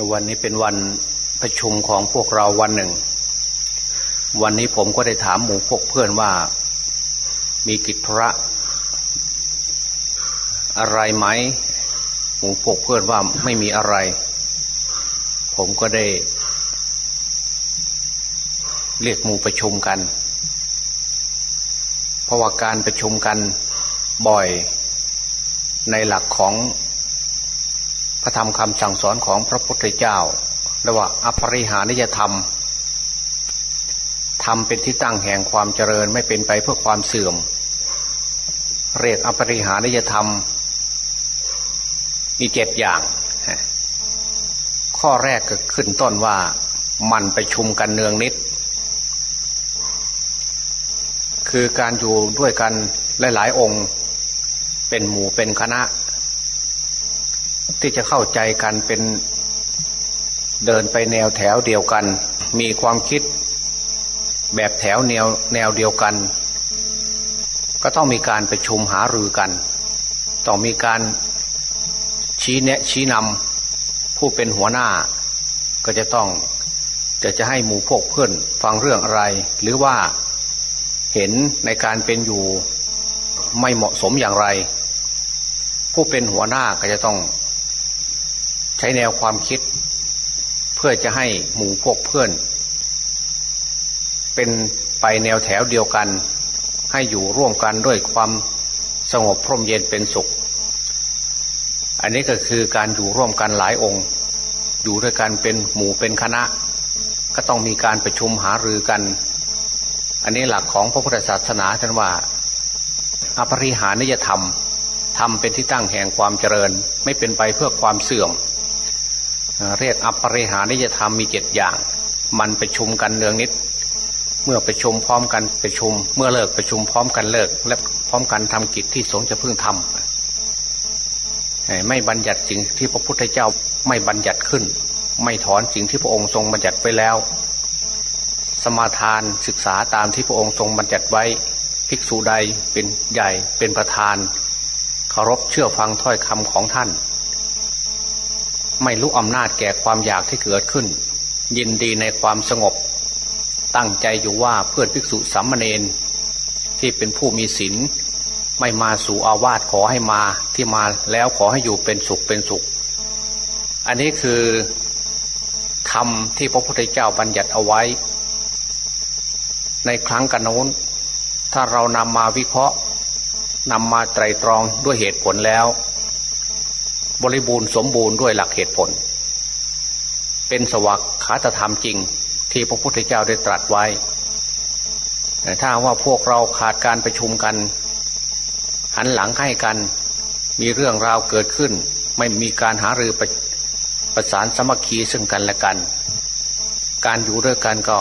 วันนี้เป็นวันประชุมของพวกเราวันหนึ่ง วันนี้ผมก็ได้ถามหมู่พวกเพื่อนว่า มีกิจธุระอะไรไหม หมู่พวกเพื่อนว่าไม่มีอะไร ผมก็ได้ เรียกหมู่ประชุมกัน เพราะว่าการประชุมกันบ่อยในหลักของ พระธรรมคำสั่งสอนของพระพุทธเจ้าเรียกว่าอภริหานิยธรรมทำเป็นที่ตั้งแห่งความเจริญไม่เป็นไปเพื่อความเสื่อม เรียกอภริหานิยธรรม มีเจ็ดอย่าง ข้อแรกก็ขึ้นต้นว่ามันไปชุมกันเนืองนิด คือการอยู่ด้วยกันหลาย ๆ องค์ เป็นหมู่เป็นคณะ ที่จะเข้าใจกันเป็นเดินไปแนวแถวเดียวกัน มีความคิดแบบแถวแนวแนวเดียวกัน ก็ต้องมีการประชุมหารือกัน ต้องมีการชี้แนะชี้นำผู้เป็นหัวหน้า ก็จะต้องจะจะให้หมู่พวกเพื่อนฟังเรื่องอะไร หรือว่าเห็นในการเป็นอยู่ไม่เหมาะสมอย่างไร ผู้เป็นหัวหน้าก็จะต้อง ช้แนวความคิด เพื่อจะให้หมู่พวกเพื่อน เป็นไปแนวแถวเดียวกัน ให้อยู่ร่วมกันด้วยความสงบพร่มเย็นเป็นสุข อันนี้ก็คือการอยู่ร่วมกันหลายองค์ อยู่ด้วยกันเป็นหมู่เป็นคณะ ก็ต้องมีการประชุมหารือกัน อันนี้หลักของพระพุทธศาสนาท่านว่าอภริหานิยธรรมทำเป็นที่ตั้งแห่งความเจริญ ไม่เป็นไปเพื่อความเสื่อม เรียกอปริหานิยธรรมมีเจ็ดอย่าง มันประชุมกันเนืองนิด เมื่อประชุมพร้อมกันประชุม เมื่อเลิกประชุมพร้อมกันเลิก และพร้อมกันทำกิจที่สงจะพึ่งทำไม่บัญญัติสิ่งที่พระพุทธเจ้าไม่บัญญัติขึ้น ไม่ถอนสิ่งที่พระองค์ทรงบัญญัติไว้แล้ว สมาทานศึกษาตามที่พระองค์ทรงบัญญัติไว้ภิกษุใดเป็นใหญ่เป็นประธานเคารพเชื่อฟังถ้อยคำของท่าน ไม่รู้อำนาจแก่ความอยากที่เกิดขึ้น ยินดีในความสงบ ตั้งใจอยู่ว่าเพื่อนภิกษุสามเณรที่เป็นผู้มีศีลไม่มาสู่อาวาสขอให้มาที่มาแล้วขอให้อยู่เป็นสุขเป็นสุข อันนี้คือธรรมที่พระพุทธเจ้าบัญญัติเอาไว้ ในครั้งกันโน้น ถ้าเรานำมาวิเคราะห์นำมาไตรตรองด้วยเหตุผลแล้ว บริบูรณ์สมบูรณ์ด้วยหลักเหตุผล เป็นสวักขาตธรรมจริงที่พระพุทธเจ้าได้ตรัสไว้ถ้าว่าพวกเราขาดการประชุมกัน หันหลังให้กัน มีเรื่องราวเกิดขึ้น ไม่มีการหารือประประสานสมัคคีซึ่งกันและกัน การอยู่ด้วยกันก็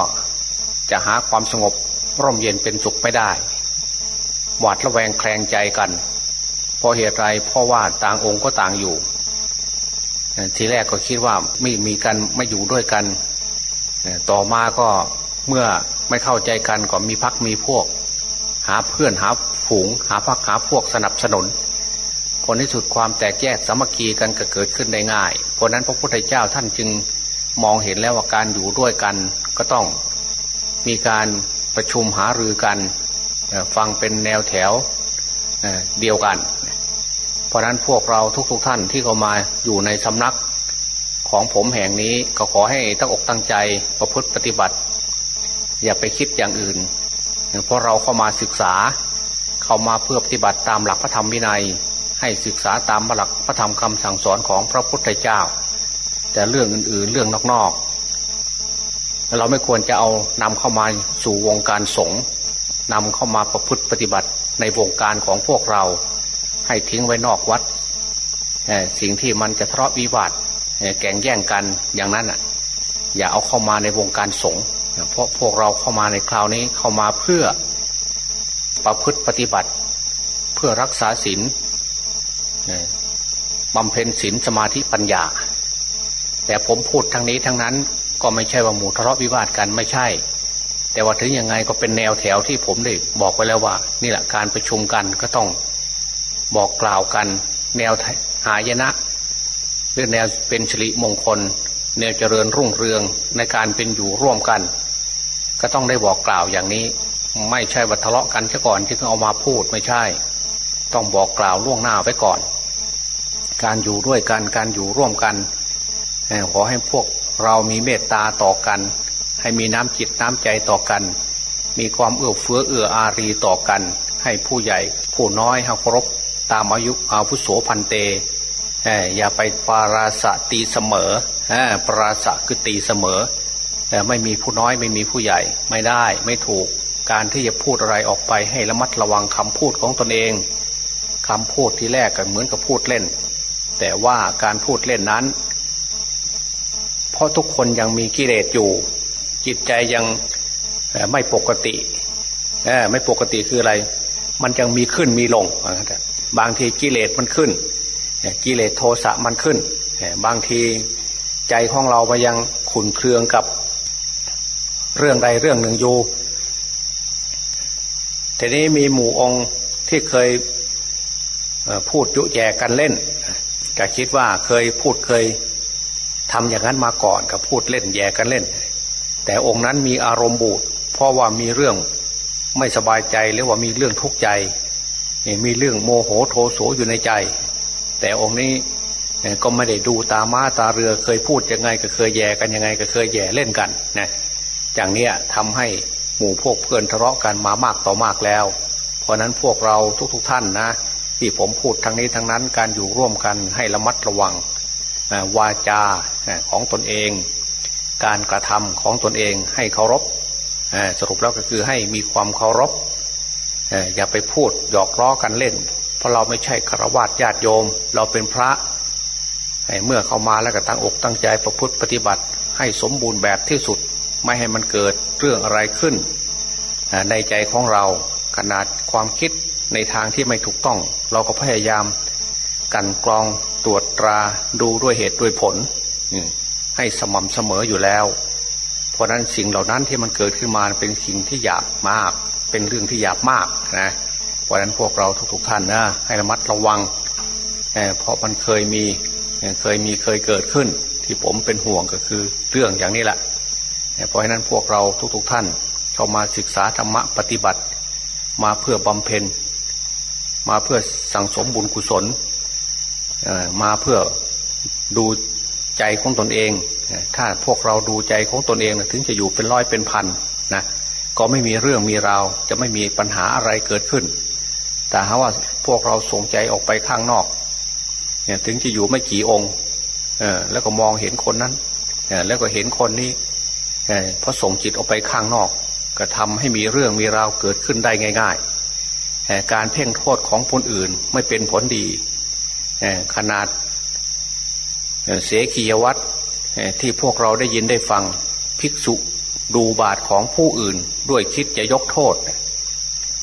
จะหาความสงบร่มเย็นเป็นสุขไม่ได้ หวาดระแวงแคลงใจกัน เพราะเหตุไรเพราะว่าต่างองค์ก็ต่างอยู่ ทีแรกก็คิดว่าไม่มีกันไม่อยู่ด้วยกัน ต่อมาก็เมื่อไม่เข้าใจกันก็มีพักมีพวก หาเพื่อนหาฝูง หาพักหาพวกสนับสนุนผลที่สุดความแตกแยกสามัคคีกันก็เกิดขึ้นได้ง่าย เพราะนั้นพระพุทธเจ้าท่านจึงมองเห็นแล้วว่าการอยู่ด้วยกันก็ต้องมีการประชุมหารือกัน ฟังเป็นแนวแถวเดียวกัน เพราะนั้นพวกเราทุกๆทท่านที่เข้ามาอยู่ในสำนักของผมแห่งนี้ก็ขอให้ตั้งอกตั้งใจประพฤติปฏิบัติ อย่าไปคิดอย่างอื่น เพราะเราเข้ามาศึกษา เข้ามาเพื่อปฏิบัติตามหลักพระธรรมวินัย ให้ศึกษาตามหลักพระธรรมคำสั่งสอนของพระพุทธเจ้า แต่เรื่องอื่นๆเรื่องนอกๆเราไม่ควรจะเอานำเข้ามาสู่วงการสงฆ์นำเข้ามาประพฤติปฏิบัติในวงการของพวกเรา ให้ทิ้งไว้นอกวัดสิ่งที่มันจะทะเลาะวิวาทแก่งแย่งกันอย่างนั้นอะ อย่าเอาเข้ามาในวงการสงฆ์เพราะพวกเราเข้ามาในคราวนี้เข้ามาเพื่อประพฤติปฏิบัติ เพื่อรักษาศีลบำเพ็ญศีลสมาธิปัญญา แต่ผมพูดทั้งนี้ทั้งนั้นก็ไม่ใช่ว่าหมู่ทะเลาะวิวาทกันไม่ใช่ แต่ว่าถึงยังไงก็เป็นแนวแถวที่ผมได้บอกไว้แล้วว่า นี่แหละการประชุมกันก็ต้อง บอกกล่าวกัน แนวหายนะหรือแนวเป็นชลิมงคล แนวเจริญรุ่งเรืองในการเป็นอยู่ร่วมกัน ก็ต้องได้บอกกล่าวอย่างนี้ ไม่ใช่ว่าทะเลาะกันซะก่อนที่ต้องเอามาพูดไม่ใช่ ต้องบอกกล่าวล่วงหน้าไว้ก่อน การอยู่ด้วยกันการอยู่ร่วมกันขอให้พวกเรามีเมตตาต่อกัน ให้มีน้ำจิตน้ำใจต่อกัน มีความเอื้อเฟื้อเอื้ออารีต่อกัน ให้ผู้ใหญ่ผู้น้อยให้เคารพ ตามอายุอาวุโสพันเตอย่าไปปาราสะตีเสมอปาราสะคือตีเสมอไม่มีผู้น้อยไม่มีผู้ใหญ่ไม่ได้ไม่ถูกการที่จะพูดอะไรออกไปให้ระมัดระวังคำพูดของตนเอง คำพูดที่แรกก็เหมือนกับพูดเล่น แต่ว่าการพูดเล่นนั้น เพราะทุกคนยังมีกิเลสอยู่ จิตใจยังไม่ปกติไม่ปกติคืออะไร มันยังมีขึ้นมีลง บางทีกิเลสมันขึ้นกิเลสโทสะมันขึ้น บางทีใจของเราไปยังขุนเคืองกับเรื่องใดเรื่องหนึ่งอยู่ทีนี้มีหมู่องค์ที่เคยพูดยุแย่กันเล่นก็คิดว่าเคยพูดเคยทำอย่างนั้นมาก่อนก็พูดเล่นแย่กันเล่น แต่องค์นั้นมีอารมณ์บูดเพราะว่ามีเรื่องไม่สบายใจหรือว่ามีเรื่องทุกข์ใจ มีเรื่องโมโหโทโสอยู่ในใจ แต่องค์นี้ก็ไม่ได้ดูตาม้าตาเรือเคยพูดยังไงก็เคยแย่กันยังไงก็เคยแย่เล่นกันนะอย่างนี้ทำให้หมู่พวกเพื่อนทะเลาะกันมามากต่อมากแล้ว เพราะนั้นพวกเราทุกๆทท่านนะ ที่ผมพูดทั้งนี้ทั้งนั้นการอยู่ร่วมกันให้ระมัดระวังวาจาของตนเอง การกระทำของตนเองให้เคารพสรุปแล้วก็คือให้มีความเคารพ อย่าไปพูดหยอกล้อกันเล่น เพราะเราไม่ใช่ฆราวาสญาติโยม เราเป็นพระเมื่อเข้ามาแล้วก็ตั้งอกตั้งใจประพฤติปฏิบัติ ให้สมบูรณ์แบบที่สุดไม่ให้มันเกิดเรื่องอะไรขึ้น ในใจของเราขนาดความคิดในทางที่ไม่ถูกต้อง เราก็พยายามกันกรองตรวจตราดูด้วยเหตุด้วยผลให้สม่ำเสมออยู่แล้ว เพราะนั้นสิ่งเหล่านั้นที่มันเกิดขึ้นมาเป็นสิ่งที่หยาบมาก เป็นเรื่องที่หยาบมากนะเพราะนั้นพวกเราทุกๆท่านนะให้ระมัดระวังเพราะมันเคยมีเคยมีเคยเกิดขึ้น ที่ผมเป็นห่วงก็คือเรื่องอย่างนี้แหละเพราะฉะนั้นพวกเราทุกๆทท่านเข้ามาศึกษาธรรมะปฏิบัติ มาเพื่อบำเพ็ญ มาเพื่อสั่งสมบุญกุศลมาเพื่อดูใจของตนเอง ถ้าพวกเราดูใจของตนเองถึงจะอยู่เป็นร้อยเป็นพันนะ ก็ไม่มีเรื่องมีราว จะไม่มีปัญหาอะไรเกิดขึ้น แต่ถ้าว่าพวกเราส่งใจออกไปข้างนอกเนี่ยถึงจะอยู่ไม่กี่องค์เออแล้วก็มองเห็นคนนั้นแล้วก็เห็นคนนี้เพราะส่งจิตออกไปข้างนอก ก็ทำให้มีเรื่องมีราวเกิดขึ้นได้ง่ายๆการเพ่งโทษของคนอื่นไม่เป็นผลดีขนาดเสกียวัตรที่พวกเราได้ยินได้ฟังภิกษุ ดูบาทของผู้อื่นด้วยคิดจะยกโทษ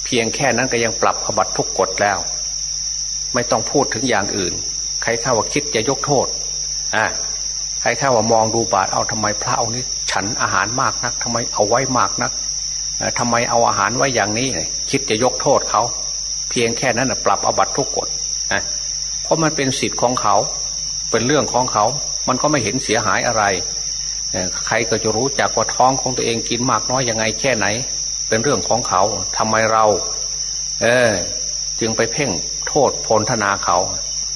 เพียงแค่นั้นก็ยังปรับขบัตทุกกฎแล้ว ไม่ต้องพูดถึงอย่างอื่น ใครเข้าว่าคิดจะยกโทษอ่าใครเข้าว่ามองดูบาทเอาทำไมพระองค์นี้ ฉันอาหารมากนักทำไมเอาไว้มากนักทำไมเอาอาหารไว้อย่างนี้คิดจะยกโทษเขา เพียงแค่นั้นปรับอบัตทุกกฎเพราะมันเป็นสิทธิ์ของเขา เป็นเรื่องของเขา มันก็ไม่เห็นเสียหายอะไร ใครก็จะรู้จักว่าท้องของตัวเองกินมากน้อยยังไงแค่ไหน เป็นเรื่องของเขาทำไมเรา เออ จึงไปเพ่งโทษพลธนาเขา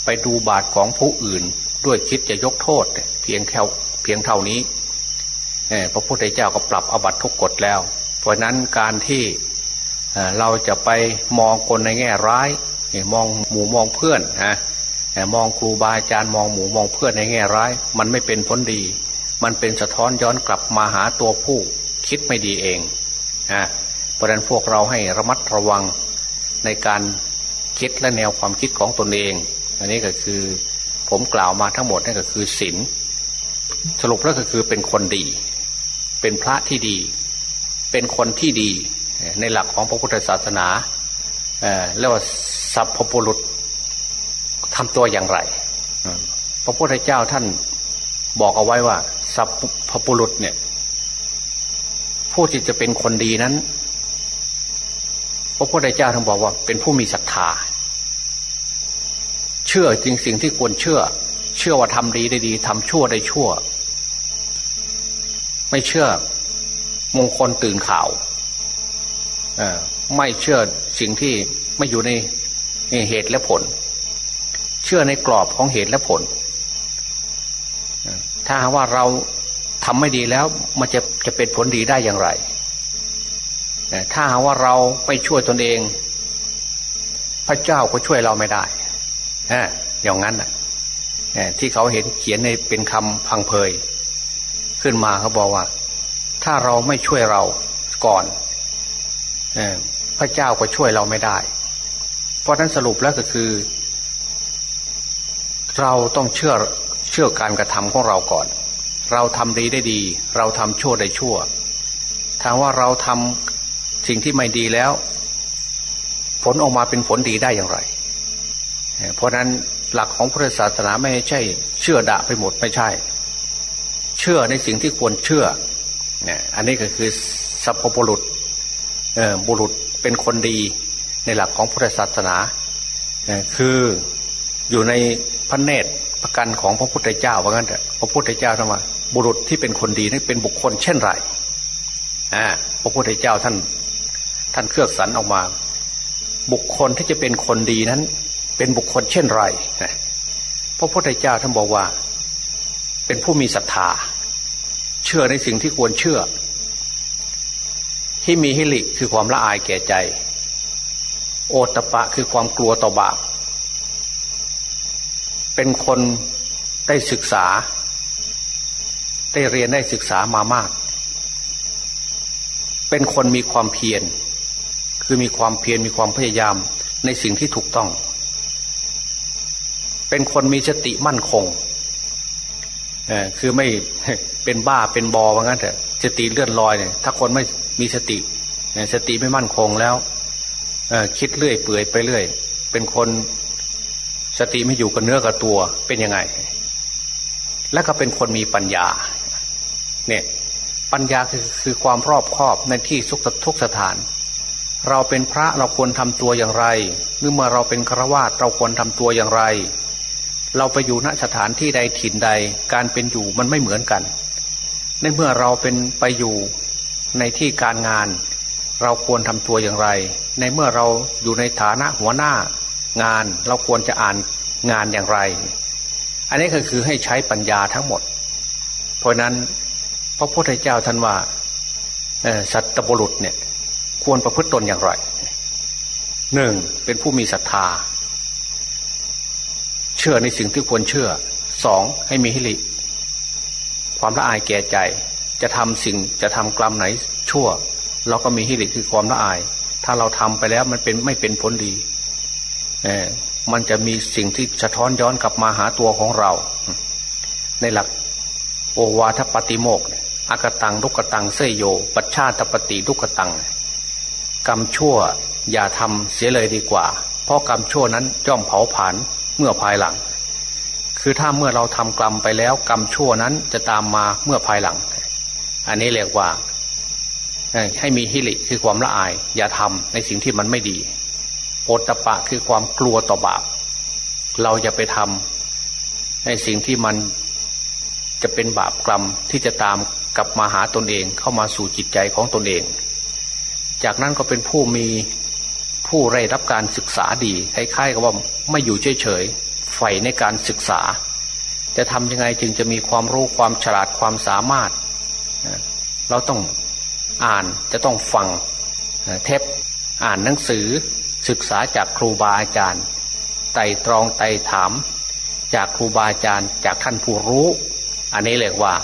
ไปดูบาทของผู้อื่น ด้วยคิดจะยกโทษ เพียงแค่เพียงเท่านี้พระพุทธเจ้าก็ปรับอบัตทุกกฎแล้ว เพราะนั้นการที่เราจะไปมองคนในแง่ร้ายมองหมู่มองเพื่อนนะมองครูบาอาจารย์มองหมู่มองเพื่อนในแง่ร้าย มันไม่เป็นผลดี มันเป็นสะท้อนย้อนกลับมาหาตัวผู้คิดไม่ดีเองนะเพราะนั้นพวกเราให้ระมัดระวังในการคิดและแนวความคิดของตนเอง อันนี้ก็คือผมกล่าวมาทั้งหมดนั่นก็คือศีลสรุปแล้วก็คือเป็นคนดี เป็นพระที่ดี เป็นคนที่ดีในหลักของพระพุทธศาสนาเรียกว่าสัพพปุรุษทำตัวอย่างไร พระพุทธเจ้าท่านบอกเอาไว้ว่า สัพพปุรุษเนี่ย ผู้ที่จะเป็นคนดีนั้น พระพุทธเจ้าท่านบอกว่า เป็นผู้มีศรัทธา เชื่อจริงสิ่งที่ควรเชื่อ เชื่อว่าทำดีได้ดีทำชั่วได้ชั่ว ไม่เชื่อมงคลตื่นข่าวไม่เชื่อสิ่งที่ไม่อยู่ในเหตุและผล เชื่อในกรอบของเหตุและผล ถ้าว่าเราทำไม่ดีแล้วมันจะจะเป็นผลดีได้อย่างไร ถ้าว่าเราไปช่วยตนเอง พระเจ้าก็ช่วยเราไม่ได้อย่างนั้นที่เขาเห็นเขียนในเป็นคำพังเพย ขึ้นมาเขาบอกว่า ถ้าเราไม่ช่วยเราก่อนพระเจ้าก็ช่วยเราไม่ได้ เพราะนั้นสรุปแล้วก็คือ เราต้องเชื่อ เชื่อการกระทำของเราก่อน เราทำดีได้ดี เราทำชั่วได้ชั่วถามว่าเราทำสิ่งที่ไม่ดีแล้ว ผลออกมาเป็นผลดีได้อย่างไร เพราะนั้นหลักของพุทธศาสนาไม่ใช่ เชื่อดะไปหมดไม่ใช่ เชื่อในสิ่งที่ควรเชื่อเนี่ยอันนี้ก็คือสัพพบุรุษบุรุษเป็นคนดีในหลักของพุทธศาสนาคืออยู่ในพระเนตร ประกันของพระพุทธเจ้าว่างั้นเถอะพระพุทธเจ้าท่านว่าบุรุษที่เป็นคนดีนั้นเป็นบุคคลเช่นไรอ่าพระพุทธเจ้าท่าน ท่านเครือกสรรออกมา บุคคลที่จะเป็นคนดีนั้น เป็นบุคคลเช่นไรพระพุทธเจ้าท่านบอกว่า เป็นผู้มีศรัทธา เชื่อในสิ่งที่ควรเชื่อที่มีฮิริคือความละอายแก่ใจ โอตปะคือความกลัวต่อบาป เป็นคนได้ศึกษา ได้เรียนได้ศึกษามามาก เป็นคนมีความเพียร คือมีความเพียรมีความพยายามในสิ่งที่ถูกต้อง เป็นคนมีสติมั่นคงคือไม่เป็นบ้าเป็นบอว่างั้นเถอะสติเลื่อนลอยเนี่ยถ้าคนไม่มีสติสติไม่มั่นคงแล้วคิดเรื่อยเปื่อยไปเรื่อย เป็นคน สติไม่อยู่กับเนื้อกับตัวเป็นยังไง แล้วก็เป็นคนมีปัญญา เนี่ยปัญญาคือคือความรอบคอบในที่สุขทุกสถาน เราเป็นพระเราควรทำตัวอย่างไรหรือเมื่อเราเป็นฆราวาสเราควรทำตัวอย่างไร เราไปอยู่ณสถานที่ใดถิ่นใดการเป็นอยู่มันไม่เหมือนกัน ในเมื่อเราเป็นไปอยู่ในที่การงาน เราควรทำตัวอย่างไร ในเมื่อเราอยู่ในฐานะหัวหน้า งานเราควรจะอ่านงานอย่างไร อันนี้ก็คือให้ใช้ปัญญาทั้งหมด เพราะนั้นพระพุทธเจ้าท่านว่าสัตบุรุษเนี่ยควรประพฤติตนอย่างไรหนึ่งเป็นผู้มีศรัทธา เชื่อในสิ่งที่ควรเชื่อสองให้มีฮิริความละอายแก่ใจ จะทำสิ่งจะทำกรรมไหนชั่ว เราก็มีฮิริคือความละอาย ถ้าเราทำไปแล้วมันเป็นไม่เป็นผลดี มันจะมีสิ่งที่สะท้อนย้อนกลับมาหาตัวของเรา ในหลักโอวาทปฏิโมกอากตังลุกตังเสยโย ปัชชาตปฏิลุกตัง กรรมชั่วอย่าทำเสียเลยดีกว่า เพราะกรรมชั่วนั้นย่อมเผาผลาญเมื่อภายหลัง คือถ้าเมื่อเราทำกรรมไปแล้ว กรรมชั่วนั้นจะตามมาเมื่อภายหลัง อันนี้เรียกว่าให้มีฮิริคือความละอาย อย่าทำในสิ่งที่มันไม่ดี โอตปะคือความกลัวต่อบาป เราอย่าไปทำในสิ่งที่มันจะเป็นบาปกรรมที่จะตามกลับมาหาตนเองเข้ามาสู่จิตใจของตนเอง จากนั้นก็เป็นผู้มีผู้ได้รับการศึกษาดีคล้ายๆกับว่าไม่อยู่เฉยๆใฝ่ในการศึกษา จะทำยังไงจึงจะมีความรู้ความฉลาดความสามารถ เราต้องอ่านจะต้องฟังเทปอ่านหนังสือ ศึกษาจากครูบาอาจารย์ไต่ตรองไต่ถาม จากครูบาอาจารย์จากท่านผู้รู้ อันนี้เรียกว่า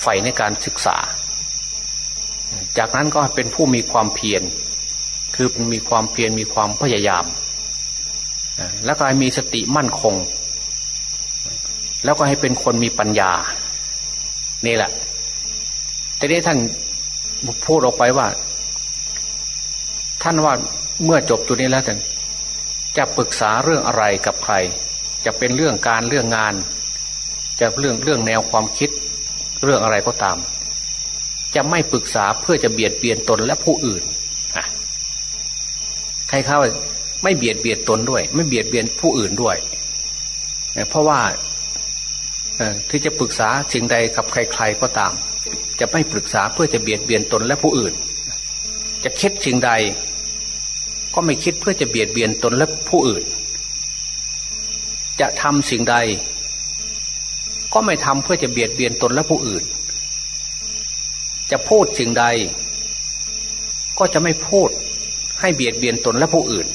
ใฝ่ในการศึกษา จากนั้นก็เป็นผู้มีความเพียรคือมีความเพียรมีความพยายาม แล้วก็ให้มีสติมั่นคง แล้วก็ให้เป็นคนมีปัญญา นี่แหละทีนี้ท่านพูดออกไปว่า ท่านว่า เมื่อจบจุดนี้แล้วจะปรึกษาเรื่องอะไรกับใคร จะเป็นเรื่องการเรื่องงาน จะเรื่องเรื่องแนวความคิด เรื่องอะไรก็ตาม จะไม่ปรึกษาเพื่อจะเบียดเบียนตนและผู้อื่นใครเข้าไม่เบียดเบียนตนด้วย ไม่เบียดเบียนผู้อื่นด้วย เพราะว่าที่จะปรึกษาสิ่งใดกับใคร ๆก็ตาม จะไม่ปรึกษาเพื่อจะเบียดเบียนตนและผู้อื่น จะคิดสิ่งใด ก็ไม่คิดเพื่อจะเบียดเบียนตนและผู้อื่น จะทำสิ่งใด ก็ไม่ทำเพื่อจะเบียดเบียนตนและผู้อื่น จะพูดสิ่งใด ก็จะไม่พูดให้เบียดเบียนตนและผู้อื่น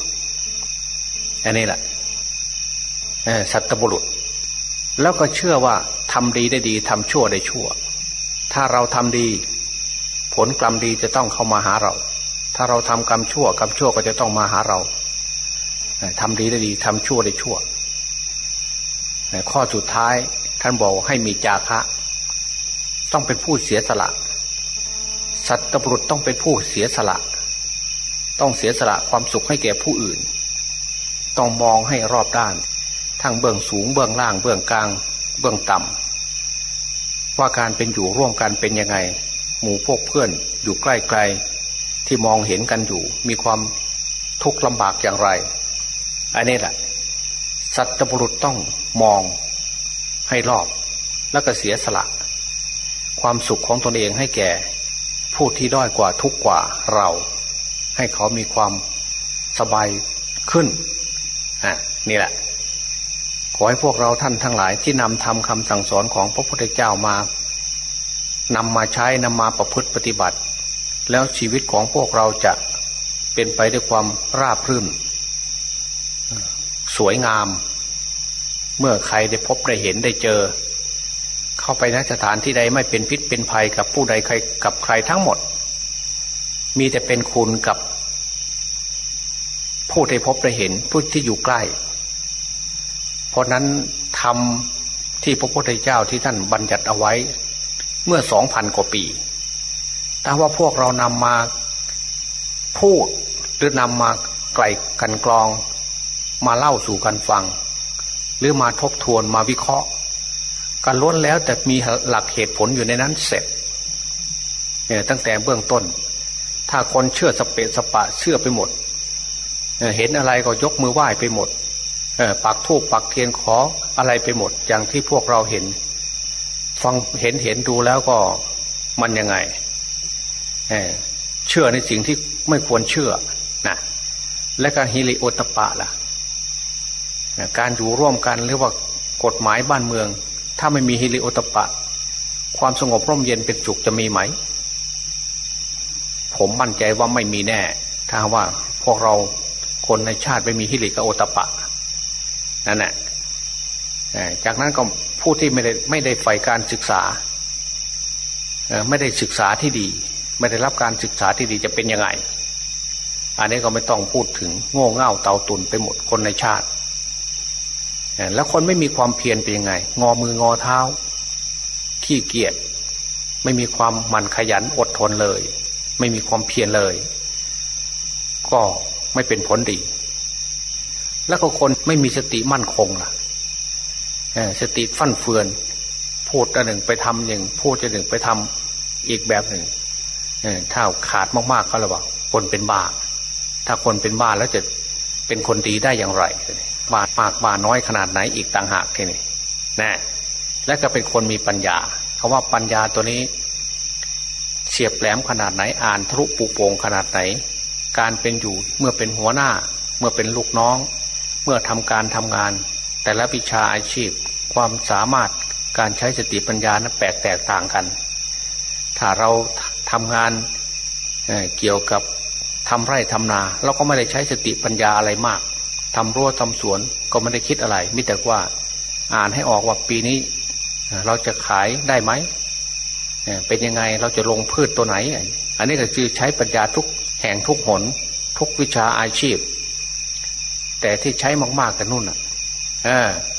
อันนี้แหละสัตบุรุษ แล้วก็เชื่อว่าทำดีได้ดีทำชั่วได้ชั่ว ถ้าเราทำดี ผลกรรมดีจะต้องเข้ามาหาเรา ถ้าเราทำกรรมชั่วกรรมชั่วก็จะต้องมาหาเราทำดีได้ดีทำชั่วได้ชั่วข้อสุดท้ายท่านบอกให้มีจาคะ ต้องเป็นผู้เสียสละ สัตบุรุษต้องเป็นผู้เสียสละ ต้องเสียสละความสุขให้แก่ผู้อื่น ต้องมองให้รอบด้าน ทั้งเบื้องสูงเบื้องล่างเบื้องกลาง เบื้องต่ำว่าการเป็นอยู่ร่วมกันเป็นยังไง หมู่พวกเพื่อนอยู่ใกล้ๆ ที่มองเห็นกันอยู่ มีความทุกข์ลำบากอย่างไร อันนี้แหละ สัตบุรุษต้องมองให้รอบ แล้วก็เสียสละ ความสุขของตนเองให้แก่ ผู้ที่ด้อยกว่าทุกกว่าเรา ให้เขามีความสบายขึ้นอะนี่แหละ ขอให้พวกเราท่านทั้งหลายที่นำทำคำสั่งสอนของพระพุทธเจ้ามานำมาใช้นำมาประพฤติปฏิบัติ แล้วชีวิตของพวกเราจะเป็นไปด้วยความราบรื่น สวยงาม เมื่อใครได้พบได้เห็นได้เจอ เข้าไปนสถานที่ใดไม่เป็นพิษเป็นภัยกับผู้ใดใครกับใครทั้งหมด มีแต่เป็นคุณกับผู้ได้พบได้เห็นผู้ที่อยู่ใกล้ เพราะนั้นทำที่พระพุทธเจ้าที่ท่านบัญญัติเอาไว้ เมื่อสองพันกว่าปี ถ้าว่าพวกเรานำมาพูดหรือนำมาไกลกันกรอง มาเล่าสู่กันฟัง หรือมาทบทวนมาวิเคราะห์กันล้วนแล้วแต่มีหลักเหตุผลอยู่ในนั้นเสร็จเนี่ยตั้งแต่เบื้องต้น ถ้าคนเชื่อสเปสปะเชื่อไปหมดเห็นอะไรก็ยกมือไหว้ไปหมดปักทูบปักเทียนขออะไรไปหมด อย่างที่พวกเราเห็น ฟังเห็นเห็นดูแล้วก็มันยังไง เชื่อในสิ่งที่ไม่ควรเชื่อนะและการฮิริโอตปะล่ะการอยู่ร่วมกันหรือว่ากฎหมายบ้านเมือง ถ้าไม่มีฮิริโอตปะ ความสงบร่มเย็นเป็นจุกจะมีไหม ผมมั่นใจว่าไม่มีแน่ ถ้าว่าพวกเราคนในชาติไม่มีฮิริกับโอตปะนั่นแหละจากนั้นก็ผู้ที่ไม่ได้ไม่ได้ใฝ่การศึกษาไม่ได้ศึกษาที่ดี ไม่ได้รับการศึกษาที่ดีจะเป็นยังไง อันนี้ก็ไม่ต้องพูดถึงโง่เง่าเตาตุนไปหมดคนในชาติ แล้วคนไม่มีความเพียรเป็นยังไง งอมืองอเท้า ขี้เกียจไม่มีความหมั่นขยันอดทนเลย ไม่มีความเพียรเลย ก็ไม่เป็นผลดี แล้วก็คนไม่มีสติมั่นคงล่ะสติฟั่นเฟือน พูดอันหนึ่งไปทำอย่างพูดอันหนึ่งไปทำอีกแบบหนึ่ง ถ้าขาดมากๆก็ระบอกคนเป็นบ้า ถ้าคนเป็นบ้าแล้วจะเป็นคนดีได้อย่างไรบาดมากบาน้อยขนาดไหนอีกต่างหากทีนี้นะและก็เป็นคนมีปัญญาคาว่าปัญญาตัวนี้เฉียบแหลมขนาดไหนอ่านทะลุปูโปงขนาดไหน การเป็นอยู่เมื่อเป็นหัวหน้า เมื่อเป็นลูกน้อง เมื่อทำการทำงาน แต่ละวิชาอาชีพ ความสามารถการใช้สติปัญญานั้นแปลกแตกต่างกัน ถ้าเรา ทำงานเเกี่ยวกับทำไร่ทำนา เราก็ไม่ได้ใช้สติปัญญาอะไรมากทำรั้วทำสวนก็ไม่ได้คิดอะไรมิแต่ว่าอ่านให้ออกว่าปีนี้ เราจะขายได้ไหมเป็นยังไงเราจะลงพืชตัวไหน อันนี้ก็คือใช้ปัญญาทุกแห่งทุกหน ทุกวิชาอาชีพ แต่ที่ใช้มากๆกันนู่นอะ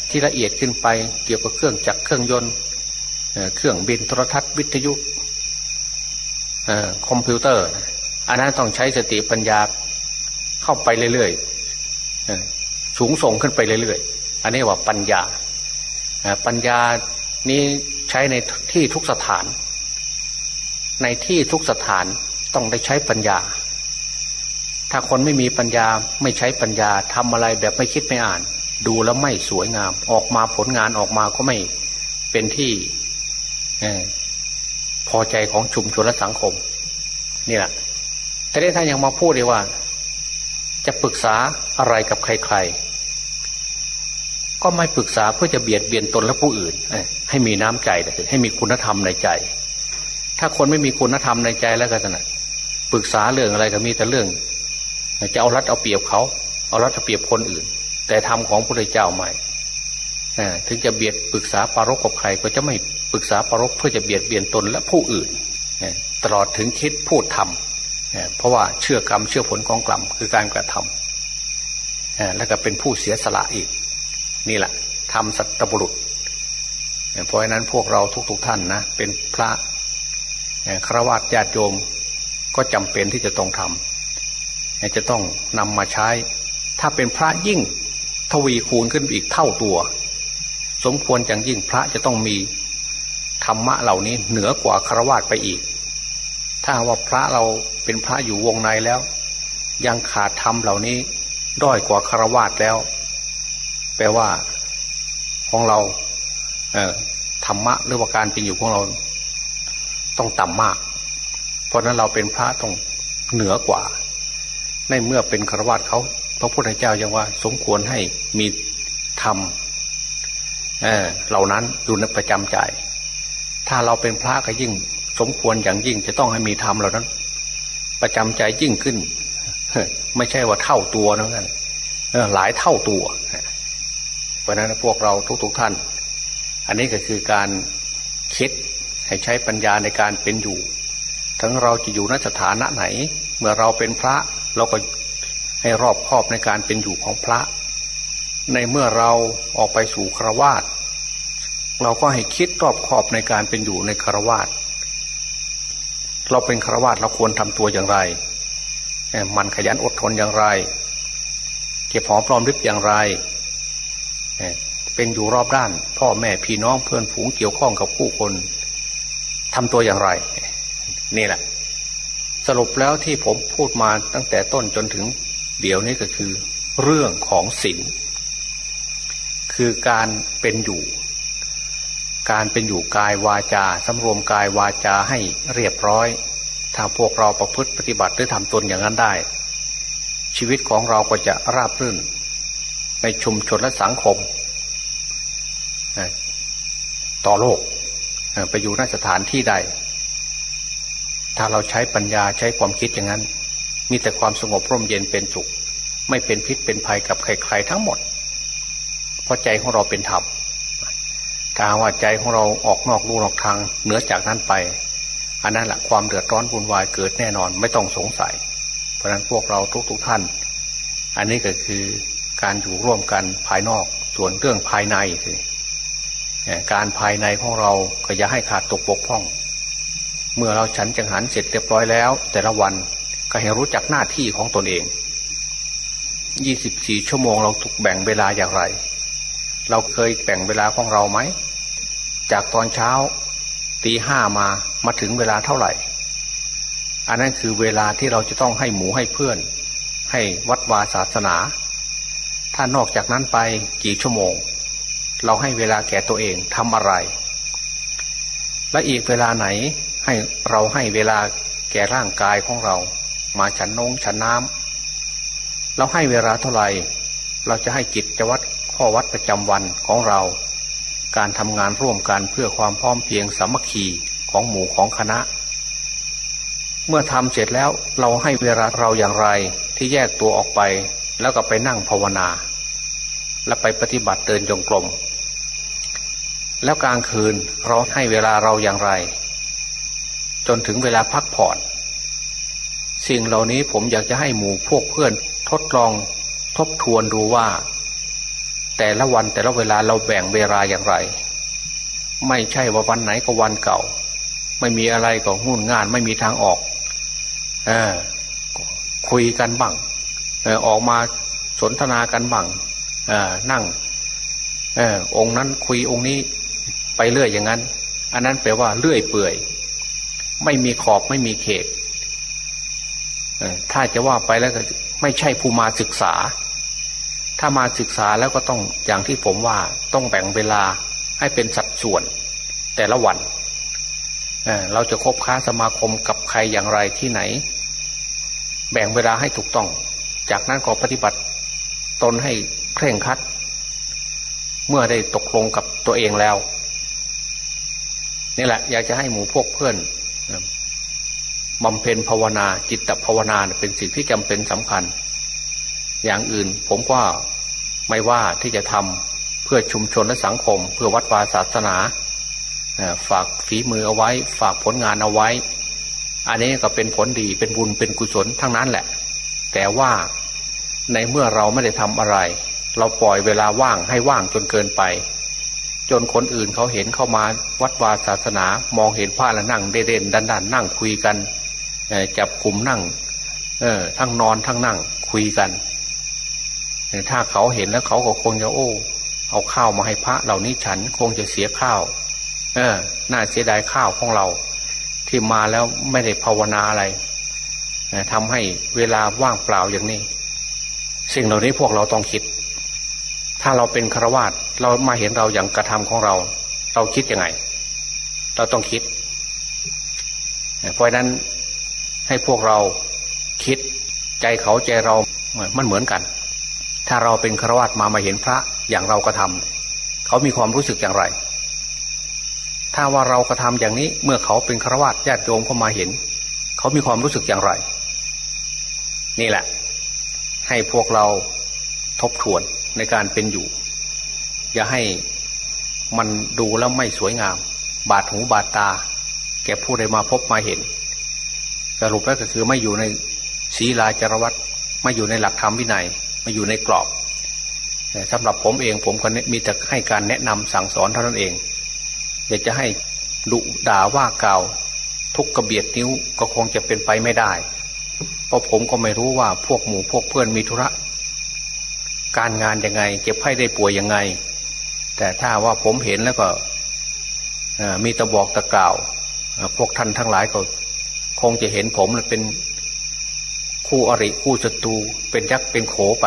ที่ละเอียดขึ้นไปเกี่ยวกับเครื่องจักรเครื่องยนต์เครื่องบินโทรทัศน์วิทยุ คอมพิวเตอร์ อันนั้นต้องใช้สติปัญญาเข้าไปเรื่อยๆสูงส่งขึ้นไปเรื่อยๆ อันนี้ว่าปัญญาปัญญานี้ใช้ในที่ทุกสถาน ในที่ทุกสถานต้องได้ใช้ปัญญา ถ้าคนไม่มีปัญญาไม่ใช้ปัญญาทำอะไรแบบไม่คิดไม่อ่าน ดูแล้วไม่สวยงาม ออกมาผลงานออกมาก็ไม่เป็นที่ พอใจของชุมชนและสังคม นี่แหละแต่ได้ท่านยังมาพูดเลยว่า จะปรึกษาอะไรกับใครๆ ก็ไม่ปรึกษาเพื่อจะเบียดเบียนตนและผู้อื่น ให้มีน้ำใจให้มีคุณธรรมในใจ ถ้าคนไม่มีคุณธรรมในใจแล้วก็นะปรึกษาเรื่องอะไรก็มีแต่เรื่อง จะเอารัดเอาเปรียบเขา เอารัดเอาเปรียบคนอื่น แต่ธรรมของพระเจ้าใหม่ ถึงจะเบียดปรึกษาปารกกับใครก็จะไม่ปรึกษาปารกเพื่อจะเบียดเบียนตนและผู้อื่น ตลอดถึงคิดพูดทำเพราะว่าเชื่อกรรมเชื่อผลของกรรมคือการกระทำแล้วก็เป็นผู้เสียสละอีก นี่แหละทำสัตบุรุษเพราะฉะนั้นพวกเราทุกๆทท่านนะเป็นพระครวญญาติโยมก็จำเป็นที่จะต้องทำจะต้องนำมาใช้ ถ้าเป็นพระยิ่งทวีคูณขึ้นอีกเท่าตัว สมควรอย่างยิ่งพระจะต้องมีธรรมะเหล่านี้เหนือกว่าคารวะไปอีก ถ้าว่าพระเราเป็นพระอยู่วงในแล้ว ยังขาดธรรมเหล่านี้ด้อยกว่าคารวะแล้ว แปลว่าของเรา เออธรรมะหรือว่าการเป็นอยู่ของเราต้องต่ำมาก เพราะนั้นเราเป็นพระต้องเหนือกว่า ในเมื่อเป็นคารวะเขาพระพุทธเจ้ายังว่า สมควรให้มีธรรม เเหล่านั้นอยู่ในประจำใจ ถ้าเราเป็นพระก็ยิ่ง สมควรอย่างยิ่งจะต้องให้มีธรรมเหล่านั้น ประจำใจยิ่งขึ้น ไม่ใช่ว่าเท่าตัวนั่นหลายเท่าตัว เพราะนั้นพวกเราทุกๆทท่าน อันนี้ก็คือการคิดให้ใช้ปัญญาในการเป็นอยู่ ทั้งเราจะอยู่ณสถานะไหน เมื่อเราเป็นพระเราก็ให้รอบครอบในการเป็นอยู่ของพระ ในเมื่อเราออกไปสู่ครวาตเราก็ให้คิดรอบครอบในการเป็นอยู่ในครวาตเราเป็นครวาตเราควรทำตัวอย่างไร มันขยันอดทนอย่างไร เก็บหอมปลอมริบอย่างไร เป็นอยู่รอบด้าน พ่อแม่พี่น้องเพื่อนฝูงเกี่ยวข้องกับผู้คนทำตัวอย่างไร นี่แหละ สรุปแล้วที่ผมพูดมาตั้งแต่ต้นจนถึงเดี๋ยวนี้ก็คือ เรื่องของศีล คือการเป็นอยู่ การเป็นอยู่กายวาจาสำรวมกายวาจาให้เรียบร้อย ถ้าพวกเราประพฤติปฏิบัติหรือทำตนอย่างนั้นได้ ชีวิตของเราก็จะราบรื่น ในชุมชนและสังคม ต่อโลก ไปอยู่นสถานที่ใด ถ้าเราใช้ปัญญาใช้ความคิดอย่างนั้น มีแต่ความสงบร่มเย็นเป็นสุข ไม่เป็นพิษเป็นภัยกับใคร ๆ ทั้งหมด เพราะใจของเราเป็นธรรมถ้าว่าใจของเราออกนอกลู่นอกทาง เหนือจากนั้นไป อันนั้นแหละความเดือดร้อนวุ่นวายเกิดแน่นอนไม่ต้องสงสัย เพราะนั้นพวกเราทุกๆทท่าน อันนี้ก็คือการอยู่ร่วมกันภายนอกส่วนเรื่องภายในการภายในของเราก็อย่าให้ขาดตกบกพร่อง เมื่อเราฉันจังหันเสร็จเรียบร้อยแล้ว แต่ละวันก็ให้รู้จักหน้าที่ของตนเอง 24 ชั่วโมงเราถูกแบ่งเวลาอย่างไร เราเคยแบ่งเวลาของเราไหม จากตอนเช้าตีห้ามามาถึงเวลาเท่าไหร่ อันนั้นคือเวลาที่เราจะต้องให้หมูให้เพื่อน ให้วัดวาศาสนา ถ้านอกจากนั้นไปกี่ชั่วโมง เราให้เวลาแก่ตัวเองทำอะไร และอีกเวลาไหนให้เราให้เวลาแก่ร่างกายของเรา มาฉันนงฉันน้ำเราให้เวลาเท่าไหร่ เราจะให้กิจวัตร ข้อวัดประจำวันของเรา การทำงานร่วมกันเพื่อความพร้อมเพียงสามัคคีของหมู่ของคณะ เมื่อทำเสร็จแล้วเราให้เวลาเราอย่างไรที่แยกตัวออกไป แล้วก็ไปนั่งภาวนา และไปปฏิบัติเดินจงกรมแล้วกลางคืนเราให้เวลาเราอย่างไร จนถึงเวลาพักผ่อน สิ่งเหล่านี้ผมอยากจะให้หมู่พวกเพื่อนทดลองทบทวนดูว่า แต่ละวันแต่ละเวลาเราแบ่งเวลาอย่างไร ไม่ใช่ว่าวันไหนก็วันเก่า ไม่มีอะไรก็งุ่นงานไม่มีทางออกเออคุยกันบ้างเออออกมาสนทนากันบ้างเออนั่งเออองค์นั้นคุยองค์นี้ไปเรื่อยอย่างนั้น อันนั้นแปลว่าเลื่อยเปื่อย ไม่มีขอบไม่มีเขตถ้าจะว่าไปแล้วก็ไม่ใช่ผู้มาศึกษา ถ้ามาศึกษาแล้วก็ต้องอย่างที่ผมว่าต้องแบ่งเวลาให้เป็นสัดส่วนแต่ละวันเเราจะคบค้าสมาคมกับใครอย่างไรที่ไหน แบ่งเวลาให้ถูกต้อง จากนั้นก็ปฏิบัติตนให้เคร่งครัด เมื่อได้ตกลงกับตัวเองแล้วนี่แหละ อยากจะให้หมู่พวกเพื่อนบำเพ็ญภาวนาจิตภาวนาเป็นสิ่งที่จำเป็นสำคัญ อย่างอื่นผมก็ไม่ว่าที่จะทำเพื่อชุมชนและสังคม เพื่อวัดวาศาสนา ฝากฝีมือเอาไว้ ฝากผลงานเอาไว้ อันนี้ก็เป็นผลดีเป็นบุญเป็นกุศลทั้งนั้นแหละ แต่ว่าในเมื่อเราไม่ได้ทำอะไร เราปล่อยเวลาว่างให้ว่างจนเกินไป จนคนอื่นเขาเห็นเข้ามาวัดวาศาสนามองเห็นพระแล้วนั่งเด่นดันดันนั่งคุยกันจับกลุ่มนั่ง เออทั้งนอนทั้งนั่งคุยกัน ถ้าเขาเห็นแล้วเขาก็คงจะโอ้ เอาข้าวมาให้พระเหล่านี้ฉันคงจะเสียข้าว เออ น่าเสียดายข้าวของเรา ที่มาแล้วไม่ได้ภาวนาอะไรทำให้เวลาว่างเปล่าอย่างนี้ สิ่งเหล่านี้พวกเราต้องคิด ถ้าเราเป็นฆราวาสเรามาเห็นเราอย่างกระทำของเรา เราคิดยังไง เราต้องคิด เพราะนั้นให้พวกเราคิดใจเขาใจเรามันเหมือนกัน ถ้าเราเป็นฆราวาสมามาเห็นพระอย่างเรากระทาเขามีความรู้สึกอย่างไร ถ้าว่าเรากระทาอย่างนี้เมื่อเขาเป็นฆราวาสญาติโยมเข้ามาเห็น เขามีความรู้สึกอย่างไร นี่แหละ ให้พวกเราทบทวนในการเป็นอยู่ อย่าให้มันดูแล้วไม่สวยงาม บาดหูบาดตา แก่ผู้ใดมาพบมาเห็นสรุปแล้วก็คือไม่อยู่ในศีลาจารวัตไม่อยู่ในหลักธรรมวินัย ม่อยู่ในกรอบแต่สำหรับผมเองผมก็มีแต่ให้การแนะนำสั่งสอนเท่านั้นเองอยากจะให้ดุด่าว่ากล่าวทุกกระเบียดนิ้วก็คงจะเป็นไปไม่ได้ เพราะผมก็ไม่รู้ว่าพวกหมู่พวกเพื่อนมีธุระ การงานยังไง เจ็บไข้ได้ป่วยยังไง แต่ถ้าว่าผมเห็นแล้วก็มีตะบอกตะกล่าว พวกท่านทั้งหลายก็ คงจะเห็นผมเป็น คู่อริคู่ศัตรูเป็นยักษ์เป็นโขไป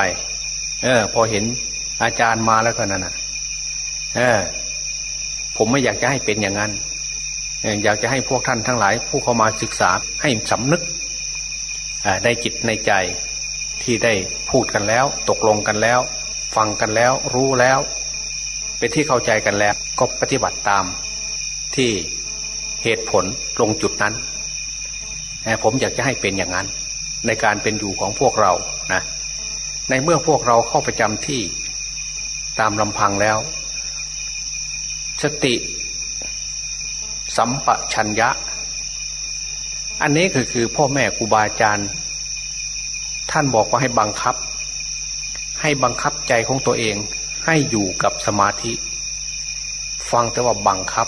เออ พอเห็นอาจารย์มาแล้วก็นั่นน่ะ เออ ผมไม่อยากจะให้เป็นอย่างนั้นอยากจะให้พวกท่านทั้งหลาย ผู้เข้ามาศึกษาให้สำนึกได้จิตในใจที่ได้พูดกันแล้ว ตกลงกันแล้ว ฟังกันแล้ว รู้แล้ว เป็นที่เข้าใจกันแล้ว ก็ปฏิบัติตามที่เหตุผลลงจุดนั้น ผมอยากจะให้เป็นอย่างนั้น ในการเป็นอยู่ของพวกเรานะในเมื่อพวกเราเข้าประจำที่ตามลำพังแล้ว สติสัมปชัญญะ อันนี้คือคือพ่อแม่ครูบาอาจารย์ ท่านบอกว่าให้บังคับ ให้บังคับใจของตัวเอง ให้อยู่กับสมาธิ ฟังแต่ว่าบังคับ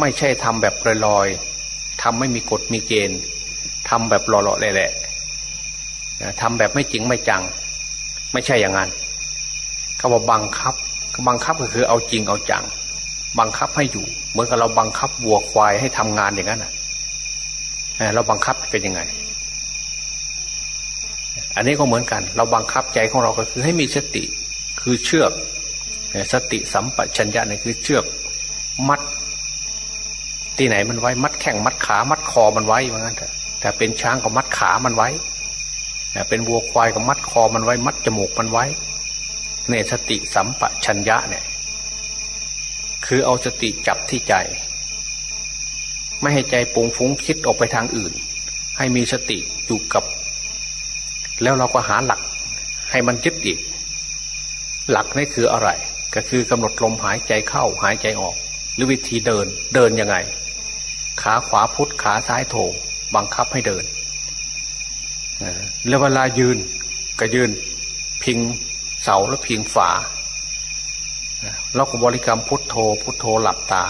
ไม่ใช่ทำแบบลอยๆทำไม่มีกฎมีเกณฑ์ ทำแบบหล่อๆแหละทำแบบไม่จริงไม่จัง ไม่ใช่อย่างนั้นเขาบอกบังคับบังคับก็คือเอาจริงเอาจัง บังคับให้อยู่ เหมือนกับเราบังคับวัวควายให้ทำงานอย่างนั้นอะเราบังคับเป็นยังไง อันนี้ก็เหมือนกัน เราบังคับใจของเราก็คือให้มีสติ คือเชือกสติสัมปชัญญะนี่คือเชือกมัด ที่ไหนมันไว้ มัดแข้งมัดขา มัดคอมันไว้เหมือนกันเถอะ แต่เป็นช้างก็มัดขามันไว้เป็นวัวควายก็มัดคอมันไว้ มัดจมูกมันไว้เนี่ยสติสัมปชัญญะเนี่ย คือเอาสติจับที่ใจ ไม่ให้ใจปุงฟุ้งคิดออกไปทางอื่น ให้มีสติอยู่กับ แล้วเราก็หาหลัก ให้มันยึดอีก หลักนี่คืออะไร ก็คือกำหนดลมหายใจเข้าหายใจออก หรือวิธีเดินเดินยังไง ขาขวาพุทธขาซ้ายโถ บังคับให้เดินแล้วเวลายืนก็ยืนพิงเสาแล้วพิงฝาเราก็บริกรรมพุทโธ พุทโธหลับตา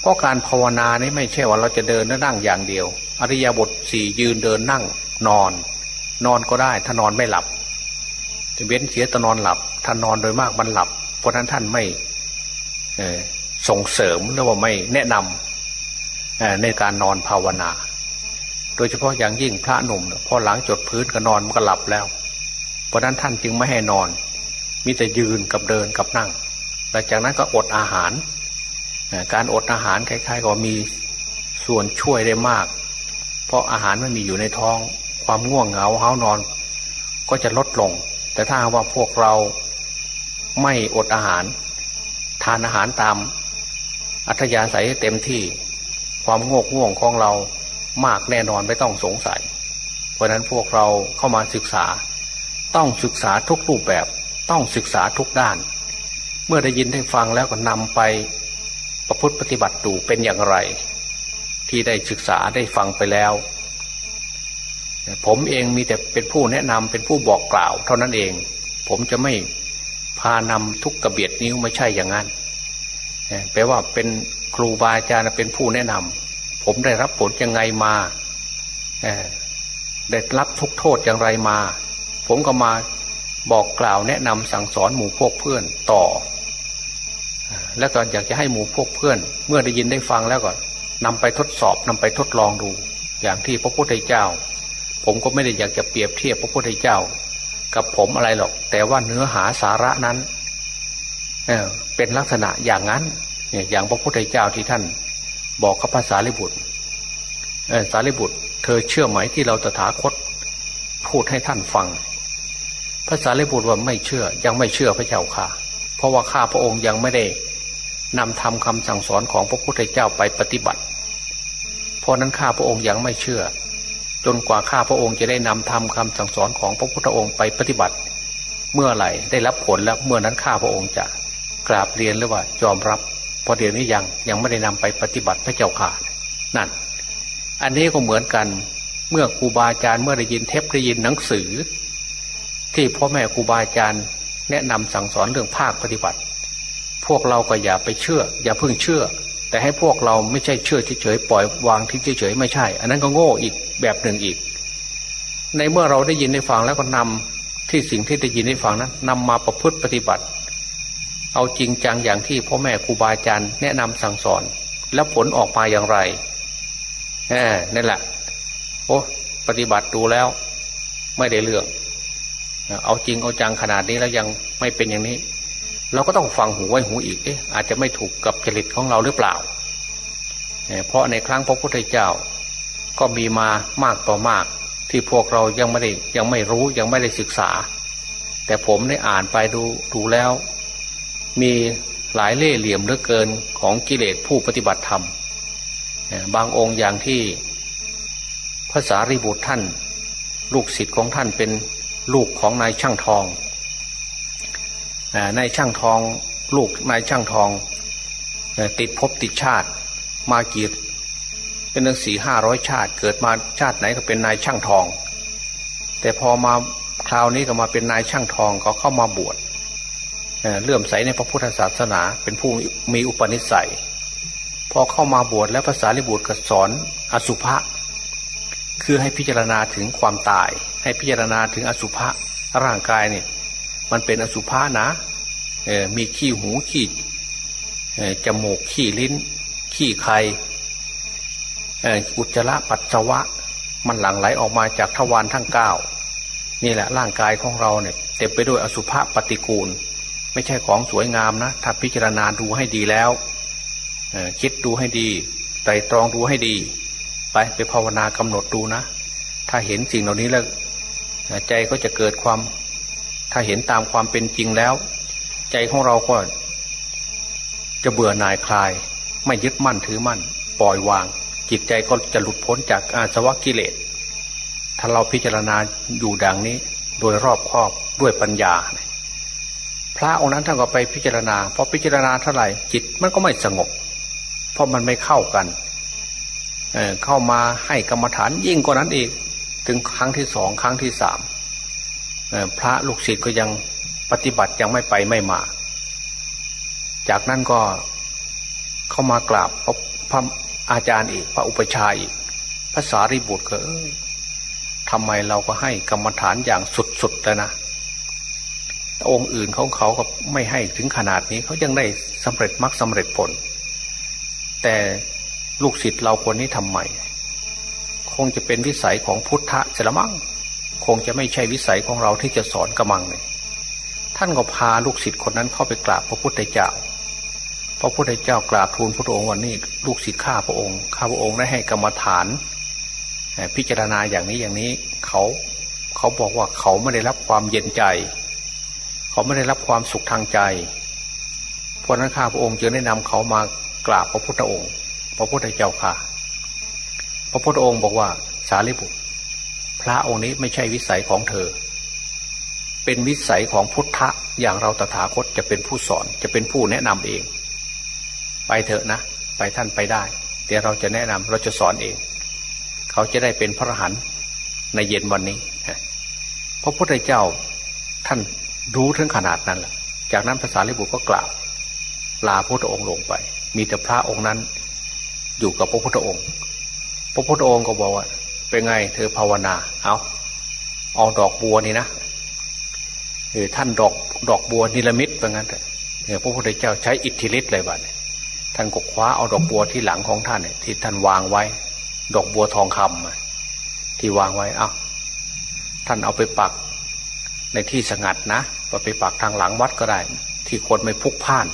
เพราะการภาวนานี่ไม่ใช่ว่าเราจะเดินและนั่งอย่างเดียว อริยบทสี่ยืนเดินนั่งนอน นอนก็ได้ถ้านอนไม่หลับ จะเว้นเสียตนอนหลับ ถ้านอนโดยมากมันหลับ เพราะนั้นท่านไม่ส่งเสริมหรือว่าไม่แนะนำ ในการนอนภาวนา โดยเฉพาะอย่างยิ่งพระหนุ่มพอหลังจดพื้นก็นอนมันก็หลับแล้ว เพราะนั้นท่านจึงไม่ให้นอน มีแต่ยืนกับเดินกับนั่งแแต่จากนั้นก็อดอาหาร การอดอาหารคล้ายๆก็มีส่วนช่วยได้มาก เพราะอาหารมันมีอยู่ในท้อง ความง่วงเหงาเฮานอน ก็จะลดลง แต่ถ้าว่าพวกเราไม่อดอาหาร ทานอาหารตาม อัธยาศัยเต็มที่ ความโง่ง่วงของเรามากแน่นอนไม่ต้องสงสัย เพราะนั้นพวกเราเข้ามาศึกษา ต้องศึกษาทุกรูปแบบต้องศึกษาทุกด้าน เมื่อได้ยินได้ฟังแล้วก็นำไปประพฤติปฏิบัติดูเป็นอย่างไร ที่ได้ศึกษาได้ฟังไปแล้ว ผมเองมีแต่เป็นผู้แนะนำเป็นผู้บอกกล่าว เท่านั้นเอง ผมจะไม่พานำทุกกระเบียดนิ้วไม่ใช่อย่างนั้น แปลว่าเป็นครูบาอาจารย์เป็นผู้แนะนำผมได้รับผลยังไงมาได้รับทุกโทษอย่างไรมา ผมก็มาบอกกล่าวแนะนำสั่งสอนหมู่พวกเพื่อนต่อ แล้วก็อยากจะให้หมู่พวกเพื่อน เมื่อได้ยินได้ฟังแล้วก็นำไปทดสอบนำไปทดลองดู อย่างที่พระพุทธเจ้า ผมก็ไม่ได้อยากจะเปรียบเทียบพระพุทธเจ้า กับผมอะไรหรอก แต่ว่าเนื้อหาสาระนั้น เเป็นลักษณะอย่างนั้นเนี่ยอย่างพระพุทธเจ้าที่ท่าน บอกกับภาษาลิบุตรสารีบุตร เธอเชื่อไหมที่เราตถาคต พูดให้ท่านฟังภาษาลิบุตรว่าไม่เชื่อ ยังไม่เชื่อพระเจ้าค่ะ เพราะว่าข้าพระองค์ยังไม่ได้นำทำคำสั่งสอนของพระพุทธเจ้าไปปฏิบัติ เพราะนั้นข้าพระองค์ยังไม่เชื่อ จนกว่าข้าพระองค์จะได้นำทำคำสั่งสอนของพระพุทธองค์ไปปฏิบัติ เมื่อไหร่ได้รับผลแล้วเมื่อนั้นข้าพระองค์จะ กราบเรียนหรือว่ายอมรับพอเดี๋ยวนี้ยังยังไม่ได้นำไปปฏิบัติพระเจ้าค่ะนั่น อันนี้ก็เหมือนกันเมื่อครูบาอาจารย์เมื่อได้ยินเทปได้ยินหนังสือ ที่พ่อแม่ครูบาอาจารย์แนะนำสั่งสอนเรื่องภาคปฏิบัติ พวกเราก็อย่าไปเชื่อ อย่าเพิ่งเชื่อ แต่ให้พวกเราไม่ใช่เชื่อเฉยๆปล่อยวางทิ้งเฉยๆไม่ใช่ อันนั้นก็โง่อีกแบบหนึ่งอีก ในเมื่อเราได้ยินได้ฟังแล้วก็นำที่สิ่งที่ได้ยินได้ฟังนั้นนำมาประพฤติปฏิบัติ เอาจริงจังอย่างที่พ่อแม่ครูบาอาจารย์แนะนำสั่งสอน แล้วผลออกมาอย่างไรแน่นั่นแหละโอ้ปฏิบัติดูแล้ว ไม่ได้เรื่อง เอาจริงเอาจังขนาดนี้แล้วยังไม่เป็นอย่างนี้ เราก็ต้องฟังหูไว้หูอีกเอ๊ะอาจจะไม่ถูกกับจริตของเราหรือเปล่าเพราะในครั้งพระพุทธเจ้า ก็มีมามากต่อมาก ที่พวกเรายังไม่ได้ยังไม่รู้ยังไม่ได้ศึกษา แต่ผมได้อ่านไปดูดูแล้ว มีหลายเล่ห์เหลี่ยมเหลือเกินของกิเลสผู้ปฏิบัติธรรม บางองค์อย่างที่ภาษาริบุตรท่าน ลูกศิษย์ของท่านเป็นลูกของนายช่างทองนายช่างทอง ลูกนายช่างทอง ติดภพติดชาติมากีดเป็นตั้งสี่ห้าร้อยชาติ เกิดมาชาติไหนก็เป็นนายช่างทอง แต่พอมาคราวนี้ก็มาเป็นนายช่างทองก็เข้ามาบวช เลื่อมใสในพระพุทธศาสนา เป็นผู้มีอุปนิสัย พอเข้ามาบวชแล้วภาษาลิบุตรก็สอนอสุภะคือให้พิจารณาถึงความตาย ให้พิจารณาถึงอสุภะร่างกายเนี่ย มันเป็นอสุภะนะมีขี้หูขี้จมูกขี้ลิ้น ขี้ไข่อุจจาระปัสสาวะ มันหลั่งไหลออกมาจากทวารทั้งเก้านี่แหละร่างกายของเราเนี่ยเต็มไปด้วยอสุภะปฏิกูล ไม่ใช่ของสวยงามนะ ถ้าพิจารณาดูให้ดีแล้วคิดดูให้ดีไตรตรองดูให้ดี ไปไปภาวนากำหนดดูนะ ถ้าเห็นสิ่งเหล่านี้แล้วใจก็จะเกิดความ ถ้าเห็นตามความเป็นจริงแล้ว ใจของเราก็ จะเบื่อหน่ายคลาย ไม่ยึดมั่นถือมั่น ปล่อยวาง จิตใจก็จะหลุดพ้นจากอาสวะกิเลส ถ้าเราพิจารณาอยู่ดังนี้ โดยรอบครอบด้วยปัญญา พระองค์นั้นท่านก็ไปพิจารณาพอพิจารณาเท่าไหร่จิตมันก็ไม่สงบ เพราะมันไม่เข้ากันเเข้ามาให้กรรมฐานยิ่งกว่านั้นอีก ถึงครั้งที่สองครั้งที่สามพระลูกศิษย์ก็ยังปฏิบัติยังไม่ไปไม่มา จากนั้นก็เข้ามากราบพระพระอาจารย์อีก พระอุปชาอีกภาษาริบุตรก็ทำไมเราก็ให้กรรมฐานอย่างสุดๆเลยนะ องค์อื่นของเขาก็ไม่ให้ถึงขนาดนี้เขายังได้สำเร็จมรรคสาเร็จผล แต่ลูกศิษย์เราคนนี้ทำไมคงจะเป็นวิสัยของพุทธะเสละมั่งคงจะไม่ใช่วิสัยของเราที่จะสอนกระมังเลยท่านก็พาลูกศิษย์คนนั้นเข้าไปกราบพระพุทธเจ้า พระพุทธเจ้ากราบทูลพระองค์วันนี้ ลูกศิษย์ข้าพระองค์ข้าพระองค์ได้ให้กรรมฐาน พิจารณาอย่างนี้อย่างนี้เขาเขาบอกว่าเขาไม่ได้รับความเย็นใจ เขาไม่ได้รับความสุขทางใจ เพราะนั้นข้าพระองค์จึงได้นำเขามากราบพระพุทธองค์ พระพุทธเจ้าค่ะ พระพุทธองค์บอกว่าสารีบุตร พระองค์นี้ไม่ใช่วิสัยของเธอ เป็นวิสัยของพุทธะอย่างเราตถาคตจะเป็นผู้สอนจะเป็นผู้แนะนำเอง ไปเถอะนะ ไปท่านไปได้เดี๋ยวเราจะแนะนำเราจะสอนเอง เขาจะได้เป็นพระหันในเย็นวันนี้ พระพุทธเจ้าท่าน รู้ถึงขนาดนั้นแหละจากนั้นภาษาลิบุตรก็กล่าวลาพระพุทธองค์ลงไป มีแต่พระองค์นั้น อยู่กับพระพุทธองค์ พระพุทธองค์ก็บอกว่า เป็นไงเธอภาวนา เอาเอาดอกบัวนี่นะเออท่านดอกดอกบัวนิลมิตเป็นงั้นเนี่ยพระพุทธเจ้าใช้อิทธิฤทธิ์เลยบ้านี่ท่านก็คว้าเอาดอกบัวที่หลังของท่านเนี่ยที่ท่านวางไว้ ดอกบัวทองคำที่วางไว้ เอาท่านเอาไปปักในที่สงัดนะ ไปปักทางหลังวัดก็ได้ ที่คนไม่พุกพ่าน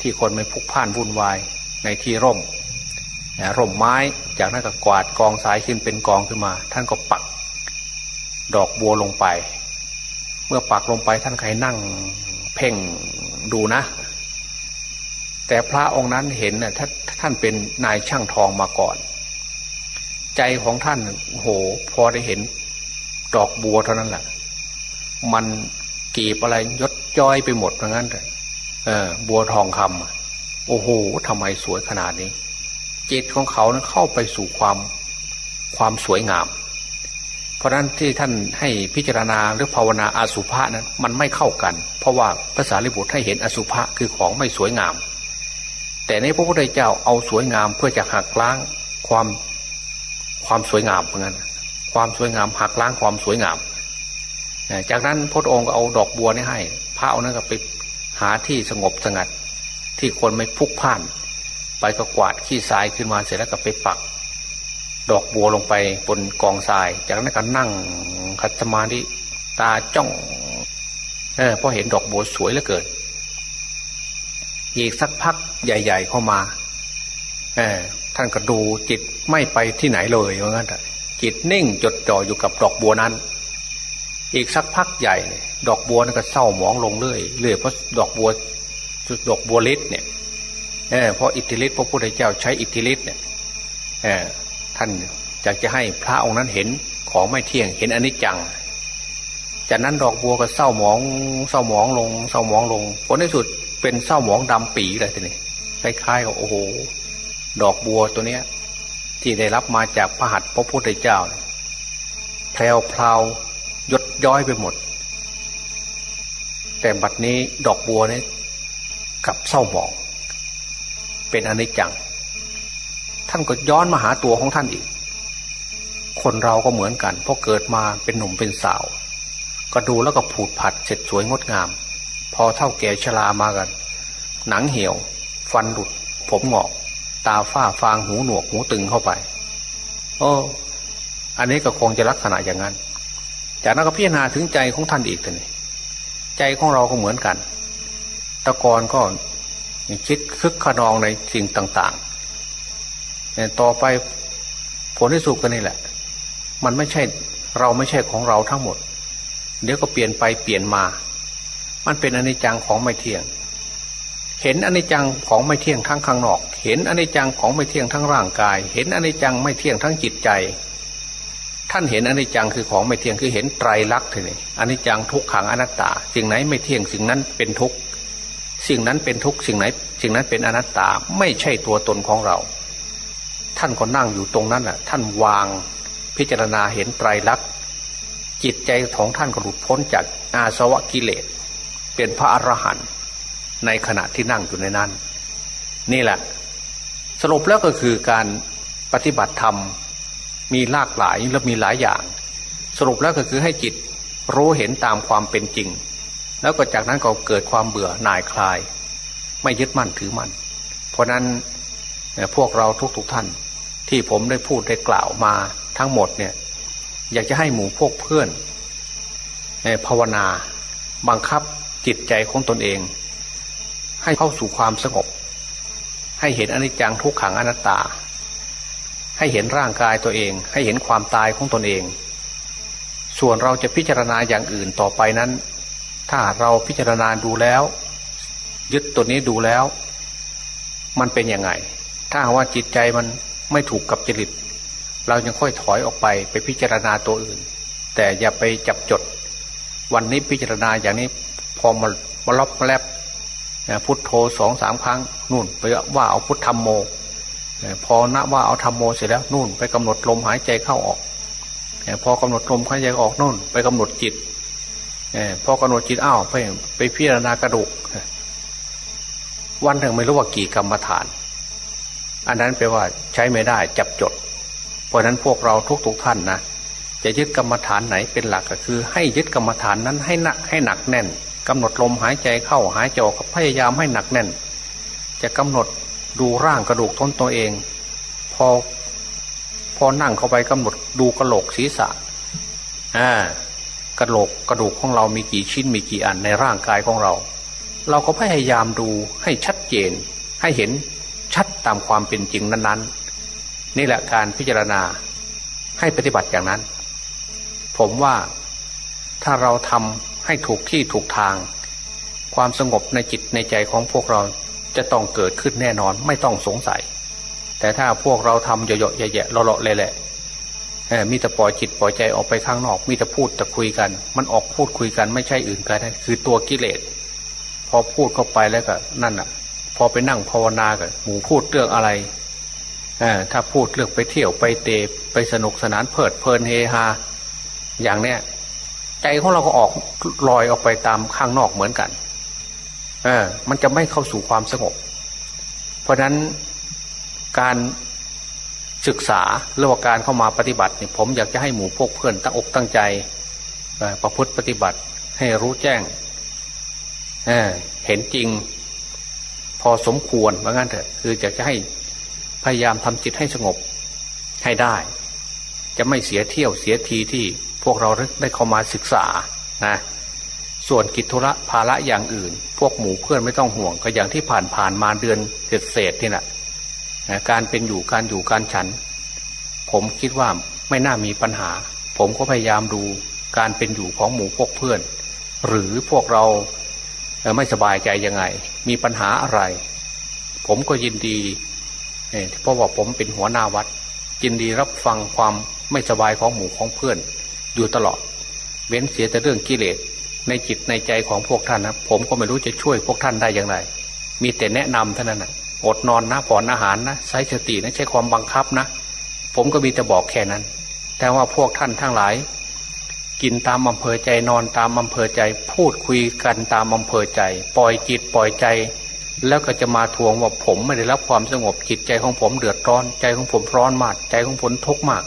ที่คนไม่พุกพ่านวุ่นวายในที่ร่มร่มไม้จากนั้นก็กวาดกองสายขึ้นเป็นกองขึ้นมา ท่านก็ปัก ดอกบัวลงไป เมื่อปักลงไปท่านใครนั่งเพ่งดูนะ แต่พระองค์นั้นเห็นน่ะท่านท่านเป็นนายช่างทองมาก่อน ใจของท่านโห พอได้เห็น ดอกบัวเท่านั้นแหละมัน กีบอะไรยดจ้อยไปหมดเพราะงั้นเลยเออ บัวทองคำโอ้โหทำไมสวยขนาดนี้ จิตของเขานั้นเข้าไปสู่ความความสวยงาม เพราะนั้นที่ท่านให้พิจารณาหรือภาวนาอาสุภะนั้น มันไม่เข้ากัน เพราะว่าภาษาลิบุตรให้เห็นอสุภะคือของไม่สวยงาม แต่ในพระพุทธเจ้าเอาสวยงามเพื่อจะหักล้างความความสวยงามเพราะงั้นความสวยงามหักล้างความสวยงาม จากนั้นพระองค์ก็เอาดอกบัวนี่ให้ พระเอานั้นก็ไปหาที่สงบสงัด ที่คนไม่พุกพ่าน ไปก็กวาดขี้ทรายขึ้นมาเสร็จแล้วก็ไปปัก ดอกบัวลงไปบนกองทราย จากนั้นก็นั่งคัดสมาธิตาจ้องเออพอเห็นดอกบัวสวยเหลือเกินอีกสักพักใหญ่ ๆ เข้ามาเออท่านก็ดูจิตไม่ไปที่ไหนเลยว่างั้นจิตนิ่งจดจ่ออยู่กับดอกบัวนั้น อีกสักพักใหญ่ดอกบัวนั่นก็เศร้าหมองลงเรื่อยเรื่อยเพราะดอกบัวดอกบัวฤทธิ์เนี่ยเพราะอิทธิฤทธิ์พระพุทธเจ้าใช้อิทธิฤทธิ์เนี่ยท่านอยากจะให้พระองค์นั้นเห็นของไม่เที่ยงเห็นอนิจจัง จากนั้นดอกบัวก็เศร้าหมองเศร้าหมองลงเศร้าหมองลงผลในสุดเป็นเศร้าหมองดำปีเลยทีนี้คล้ายๆกับโอ้โห ดอกบัวตัวเนี้ย ที่ได้รับมาจากพระหัตถ์พระพุทธเจ้าแพรวพราว ย้อยไปหมด แต่บัดนี้ดอกบัวนี้กับเศร้าหมอง เป็นอนิจจัง ท่านก็ย้อนมาหาตัวของท่านอีก คนเราก็เหมือนกันพอเกิดมาเป็นหนุ่มเป็นสาว ก็ดูแล้วก็ผูดผัดเสร็จสวยงดงาม พอเท่าแก่ชรามากัน หนังเหี่ยว ฟันหลุด ผมหงอก ตาฝ้าฟางหูหนวกหูตึงเข้าไปโอ้อันนี้ก็คงจะลักษณะอย่างนั้น จากนั้นก็พิจารณาถึงใจของท่านอีกเลยใจของเราก็เหมือนกันตะกอนก็คิดคึกขนองในสิ่งต่างๆต่อไปผลที่สุดกันนี่แหละ มันไม่ใช่เราไม่ใช่ของเราทั้งหมด เดี๋ยวก็เปลี่ยนไปเปลี่ยนมา มันเป็นอนิจจังของไม่เที่ยง เห็นอนิจจังของไม่เที่ยงทั้งข้างนอก เห็นอนิจจังของไม่เที่ยงทั้งร่างกาย เห็นอนิจจังไม่เที่ยงทั้งจิตใจ ท่านเห็นอนิจจังคือของไม่เที่ยงคือเห็นไตรลักษณ์ทีนี้อนิจจังทุกขังอนัตตา สิ่งไหนไม่เที่ยงสิ่งนั้นเป็นทุกสิ่งนั้นเป็นทุกสิ่งไหน สิ่งนั้นเป็นอนัตตาไม่ใช่ตัวตนของเรา ท่านก็นั่งอยู่ตรงนั้นแหละท่านวางพิจารณาเห็นไตรลักษณ์จิตใจของท่านก็หลุดพ้นจากอาสวะกิเลส เป็นพระอรหันต์ในขณะที่นั่งอยู่ในนั้น นี่แหละ สรุปแล้วก็คือการปฏิบัติธรรม มีหลากหลายและมีหลายอย่าง สรุปแล้วก็คือให้จิตรู้เห็นตามความเป็นจริง แล้วก็จากนั้นก็เกิดความเบื่อหน่ายคลาย ไม่ยึดมั่นถือมั่นเพราะนั้นพวกเราทุกๆทท่าน ที่ผมได้พูดได้กล่าวมาทั้งหมดเนี่ยอยากจะให้หมู่พวกเพื่อนภาวนาบังคับจิตใจของตนเอง ให้เข้าสู่ความสงบ ให้เห็นอนิจจังทุกขังอนัตตา ให้เห็นร่างกายตัวเอง ให้เห็นความตายของตนเอง ส่วนเราจะพิจารณาอย่างอื่นต่อไปนั้น ถ้าเราพิจารณาดูแล้ว ยึดตัวนี้ดูแล้ว มันเป็นยังไง ถ้าว่าจิตใจมันไม่ถูกกับจริต เรายังค่อยถอยออกไปไปพิจารณาตัวอื่น แต่อย่าไปจับจด วันนี้พิจารณาอย่างนี้พอมามาลบมาแลบพุทโธสองสามครั้งนู่นไปว่าเอาพุทธธรรมโม พอนะว่าเอาธรรมโมเสร็จแล้วนู่นไปกำหนดลมหายใจเข้าออกพอกำหนดลมหายใจออกนู่น ไปกำหนดจิตพอกำหนดจิตอ้าวไปไปพิจารณากระดูกวันหนึ่งไม่รู้ว่ากี่กรรมฐาน อันนั้นแปลว่าใช้ไม่ได้จับจด เพราะนั้นพวกเราทุกๆทท่านนะจะยึดกรรมฐานไหนเป็นหลักก็คือ ให้ยึดกรรมฐานนั้นให้หนักให้หนักแน่นกำหนดลมหายใจเข้าหายใจออกพยายามให้หนักแน่น จะกำหนด ดูร่างกระดูกท้นตัวเอง พอพอนั่งเข้าไปกำหนดดูกระโหลกศีรษะอ่ากระโหลกกระดูกของเรามีกี่ชิ้นมีกี่อันในร่างกายของเรา เราก็พยายามดูให้ชัดเจน ให้เห็นชัดตามความเป็นจริงนั้น ๆ นี่แหละการพิจารณาให้ปฏิบัติอย่างนั้น ผมว่าถ้าเราทำให้ถูกที่ถูกทาง ความสงบในจิตในใจของพวกเรา จะต้องเกิดขึ้นแน่นอนไม่ต้องสงสัย แต่ถ้าพวกเราทำเยอะๆแยะๆเลาะๆเลยแหละมีแต่ปล่อยจิตปล่อยใจออกไปข้างนอก มีแต่พูดแต่คุยกัน มันออกพูดคุยกันไม่ใช่อื่นกันคือตัวกิเลสพอพูดเข้าไปแล้วก็นั่นอะ พอไปนั่งภาวนากับหมูพูดเรื่องอะไรถ้าพูดเรื่องไปเที่ยวไปเตะไปสนุกสนานเพลิดเพลินเฮฮาอย่างเนี้ยใจของเราก็ออกลอยออกไปตามข้างนอกเหมือนกัน เออมันจะไม่เข้าสู่ความสงบ เพราะนั้นการศึกษาหรือว่าการเข้ามาปฏิบัติเนี่ยผมอยากจะให้หมู่พวกเพื่อนตั้งอกตั้งใจประพฤติปฏิบัติให้รู้แจ้งเเห็นจริง พอสมควรว่างั้นเถอะ คืออยากจะให้พยายามทำจิตให้สงบให้ได้ จะไม่เสียเที่ยวเสียทีที่พวกเราได้เข้ามาศึกษานะ ส่วนกิจธุระภาระอย่างอื่น พวกหมู่เพื่อนไม่ต้องห่วงก็อย่างที่ผ่านผ่านมาเดือนเศษเศษนี่แหละการเป็นอยู่การอยู่การฉัน ผมคิดว่าไม่น่ามีปัญหา ผมก็พยายามดูการเป็นอยู่ของหมู่พวกเพื่อน หรือพวกเราไม่สบายใจยังไง มีปัญหาอะไร ผมก็ยินดีเพราะว่าผมเป็นหัวหน้าวัดยินดีรับฟังความไม่สบายของหมู่ของเพื่อน อยู่ตลอด เว้นเสียแต่เรื่องกิเลส ในจิตในใจของพวกท่านนะผมก็ไม่รู้จะช่วยพวกท่านได้อย่างไร มีแต่แนะนำเท่านั้นนะอดนอนนะผ่อนอาหารนะใช้สตินะใช้ความบังคับนะ ผมก็มีแต่บอกแค่นั้น แต่ว่าพวกท่านทั้งหลาย กินตามอำเภอใจนอนตามอำเภอใจ พูดคุยกันตามอำเภอใจ ปล่อยจิตปล่อยใจ แล้วก็จะมาทวงว่าผมไม่ได้รับความสงบจิตใจของผมเดือดร้อนใจของผมร้อนมากใจของผมทุกข์มาก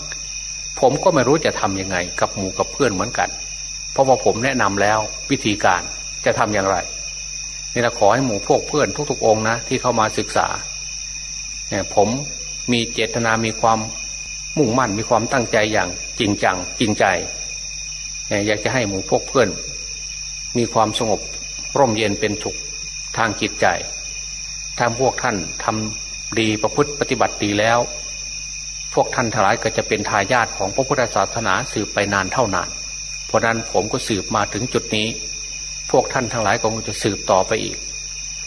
ผมก็ไม่รู้จะทํำยังไง กับหมู่กับเพื่อนเหมือนกัน เพราะว่าผมแนะนำแล้ววิธีการจะทำอย่างไรนี่เราขอให้หมู่พวกเพื่อนทุกๆองนะที่เข้ามาศึกษาเนี่ยผมมีเจตนามีความมุ่งมั่นมีความตั้งใจอย่างจริงจังจริงใจเนี่ยอยากจะให้หมู่พวกเพื่อน มีความสงบร่มเย็นเป็นสุขทางจิตใจถ้าพวกท่านทำดีประพฤติปฏิบัติดีแล้ว พวกท่านทั้งหลายก็จะเป็นทายาทของพระพุทธศาสนาสืบไปนานเท่านาน เพราะนั้นผมก็สืบมาถึงจุดนี้ พวกท่านทั้งหลายก็คงจะสืบต่อไปอีก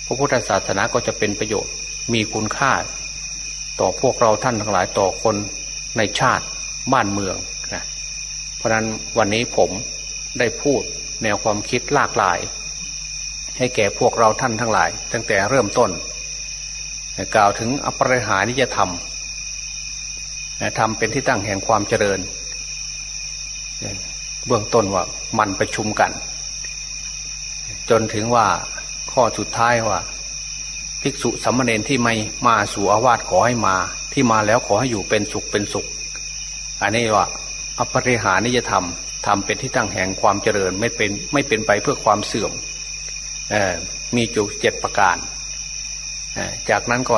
พระพุทธศาสนาก็จะเป็นประโยชน์ มีคุณค่า ต่อพวกเราท่านทั้งหลายต่อคนในชาติบ้านเมืองนะเพราะนั้นวันนี้ผมได้พูดแนวความคิดหลากหลาย ให้แก่พวกเราท่านทั้งหลาย ตั้งแต่เริ่มต้น กล่าวถึงอภิหานิยธรรมทำเป็นที่ตั้งแห่งความเจริญ เบื้องต้นว่ามันประชุมกัน จนถึงว่าข้อสุดท้ายว่า ภิกษุสัมมเนนที่ไม่มาสู่อาวาสขอให้มาที่มาแล้วขอให้อยู่เป็นสุขเป็นสุข อันนี้ว่าอปริหานิยธรรมทำเป็นที่ตั้งแห่งความเจริญไม่เป็นไม่เป็นไปเพื่อความเสื่อมมีจุเจ็ดประการจากนั้นก็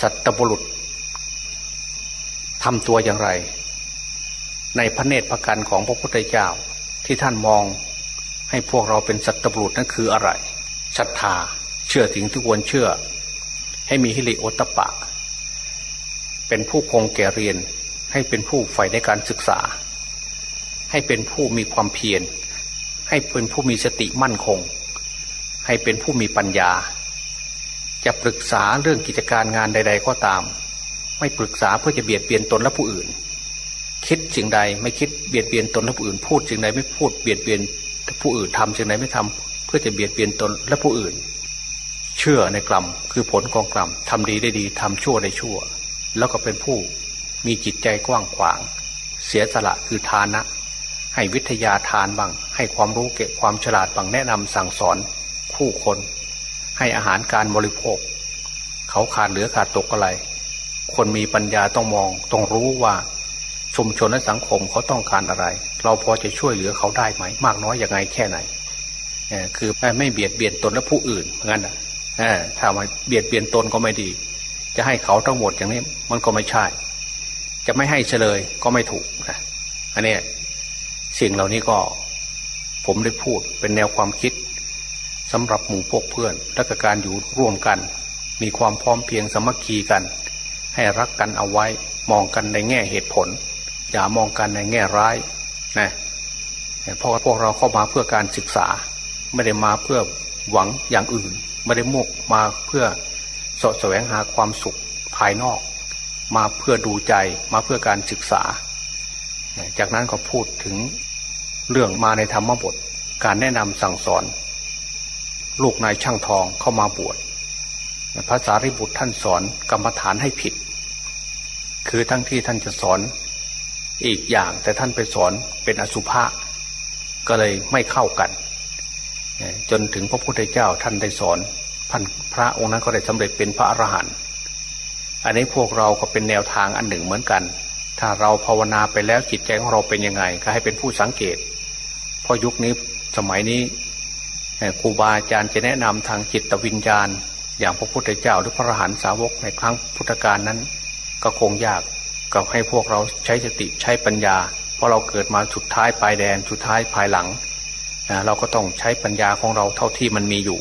สัตบุรุษทำตัวอย่างไร ในพระเนตรพระกันของพระพุทธเจ้า ที่ท่านมองให้พวกเราเป็นสัตบุรุษนั่นคืออะไรศรัทธาเชื่อถึงที่ควรเชื่อ ให้มีฮิริโอตปะ เป็นผู้คงแก่เรียน ให้เป็นผู้ใฝ่ในการศึกษา ให้เป็นผู้มีความเพียร ให้เป็นผู้มีสติมั่นคง ให้เป็นผู้มีปัญญา จะปรึกษาเรื่องกิจการงานใด ๆ ก็ตาม ไม่ปรึกษาเพื่อจะเบียดเบียนตนและผู้อื่น คิดสิ่งใดไม่คิดเบียดเบียนตนและผู้อื่นพูดสิ่งใดไม่พูดเบียดเบียนผู้อื่นทำสิ่งใดไม่ทำเพื่อจะเบียดเบียนตนและผู้อื่น เชื่อในกรรมคือผลของกรรมทำดีได้ดีทำชั่วได้ชั่ว แล้วก็เป็นผู้มีจิตใจกว้างขวาง เสียสละคือทานะ ให้วิทยาทานบ้างให้ความรู้เก็บความฉลาดบ้างแนะนำสั่งสอนผู้คน ให้อาหารการบริโภค เขาขาดเหลือขาดตกอะไร คนมีปัญญาต้องมองต้องรู้ว่า ชุมชนและสังคมเขาต้องการอะไร เราพอจะช่วยเหลือเขาได้ไหม มากน้อยอย่างไงแค่ไหนคือไม่เบียดเบียนตนและผู้อื่นงั้นถ้ามาเบียดเบียนตนก็ไม่ดี จะให้เขาทั้งหมดอย่างนี้ มันก็ไม่ใช่ จะไม่ให้เฉลยก็ไม่ถูกนะอันนี้สิ่งเหล่านี้ก็ ผมได้พูดเป็นแนวความคิดสำหรับหมู่พวกเพื่อน และกการอยู่ร่วมกัน มีความพร้อมเพียงสมัคคีกัน ให้รักกันเอาไว้มองกันในแง่เหตุผล อย่ามองกันในแง่ร้ายนะเพราะพวกเราเข้ามาเพื่อการศึกษา ไม่ได้มาเพื่อหวังอย่างอื่น ไม่ได้มุ่งมาเพื่อสะแสวงหาความสุขภายนอก มาเพื่อดูใจมาเพื่อการศึกษา จากนั้นก็พูดถึงเรื่องมาในธรรมบท การแนะนำสั่งสอน ลูกนายช่างทองเข้ามาบวชภาษาริบุตรท่านสอนกรรมฐานให้ผิด คือทั้งที่ท่านจะสอน อีกอย่างแต่ท่านไปสอนเป็นอสุภะก็เลยไม่เข้ากัน จนถึงพระพุทธเจ้าท่านได้สอนพันพระองค์นั้นก็ได้สำเร็จเป็นพระอรหันต์อันนี้พวกเราก็เป็นแนวทางอันหนึ่งเหมือนกัน ถ้าเราภาวนาไปแล้วจิตใจของเราเป็นยังไง ก็ให้เป็นผู้สังเกตเพราะยุคนี้สมัยนี้ครูบาอาจารย์จะแนะนำทางจิตวิญญาณ อย่างพระพุทธเจ้าหรือพระอรหันตสาวกในครั้งพุทธกาลนั้น ก็คงยาก ก็ให้พวกเราใช้สติใช้ปัญญา เพราะเราเกิดมาสุดท้ายปลายแดนสุดท้ายภายหลัง เราก็ต้องใช้ปัญญาของเราเท่าที่มันมีอยู่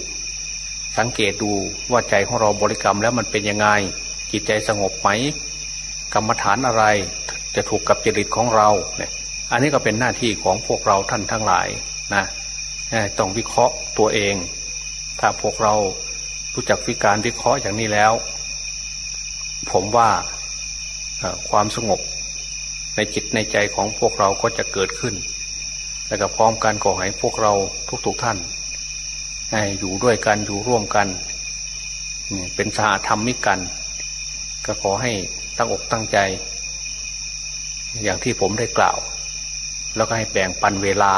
สังเกตดูว่าใจของเราบริกรรมแล้วมันเป็นยังไง จิตใจสงบไหมกรรมฐานอะไรจะถูกกับจริตของเราเนี่ยอันนี้ก็เป็นหน้าที่ของพวกเราท่านทั้งหลายนะต้องวิเคราะห์ตัวเอง ถ้าพวกเรารู้จักวิการวิเคราะห์อย่างนี้แล้ว ผมว่า ความสงบ ในจิตในใจของพวกเราก็จะเกิดขึ้น และก็พร้อมกันขอให้พวกเราทุกๆทท่านอยู่ด้วยกันอยู่ร่วมกันเป็นสหธรรมมิกัน ก็ขอให้ตั้งอกตั้งใจ อย่างที่ผมได้กล่าว แล้วก็ให้แบ่งปันเวลา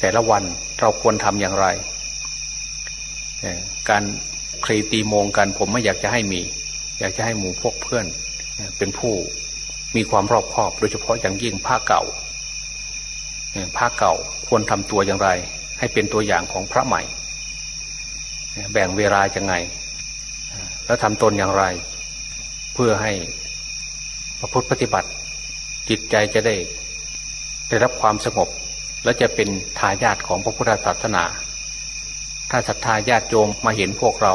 แต่ละวันเราควรทำอย่างไร การคลีตีโมงกันผมไม่อยากจะให้มี อยากจะให้หมู่พวกเพื่อน เป็นผู้มีความรอบคอบ โดยเฉพาะอย่างยิ่งผ้าเก่าผ้าเก่าควรทำตัวอย่างไร ให้เป็นตัวอย่างของพระใหม่ แบ่งเวลาอยังไง แล้วทำตนอย่างไร เพื่อให้ประพฤติปฏิบัติ จิตใจจะได้ได้รับความสงบ และจะเป็นทายาทของพระพุทธศาสนา ถ้าศรัทธาญาติโยมมาเห็นพวกเรา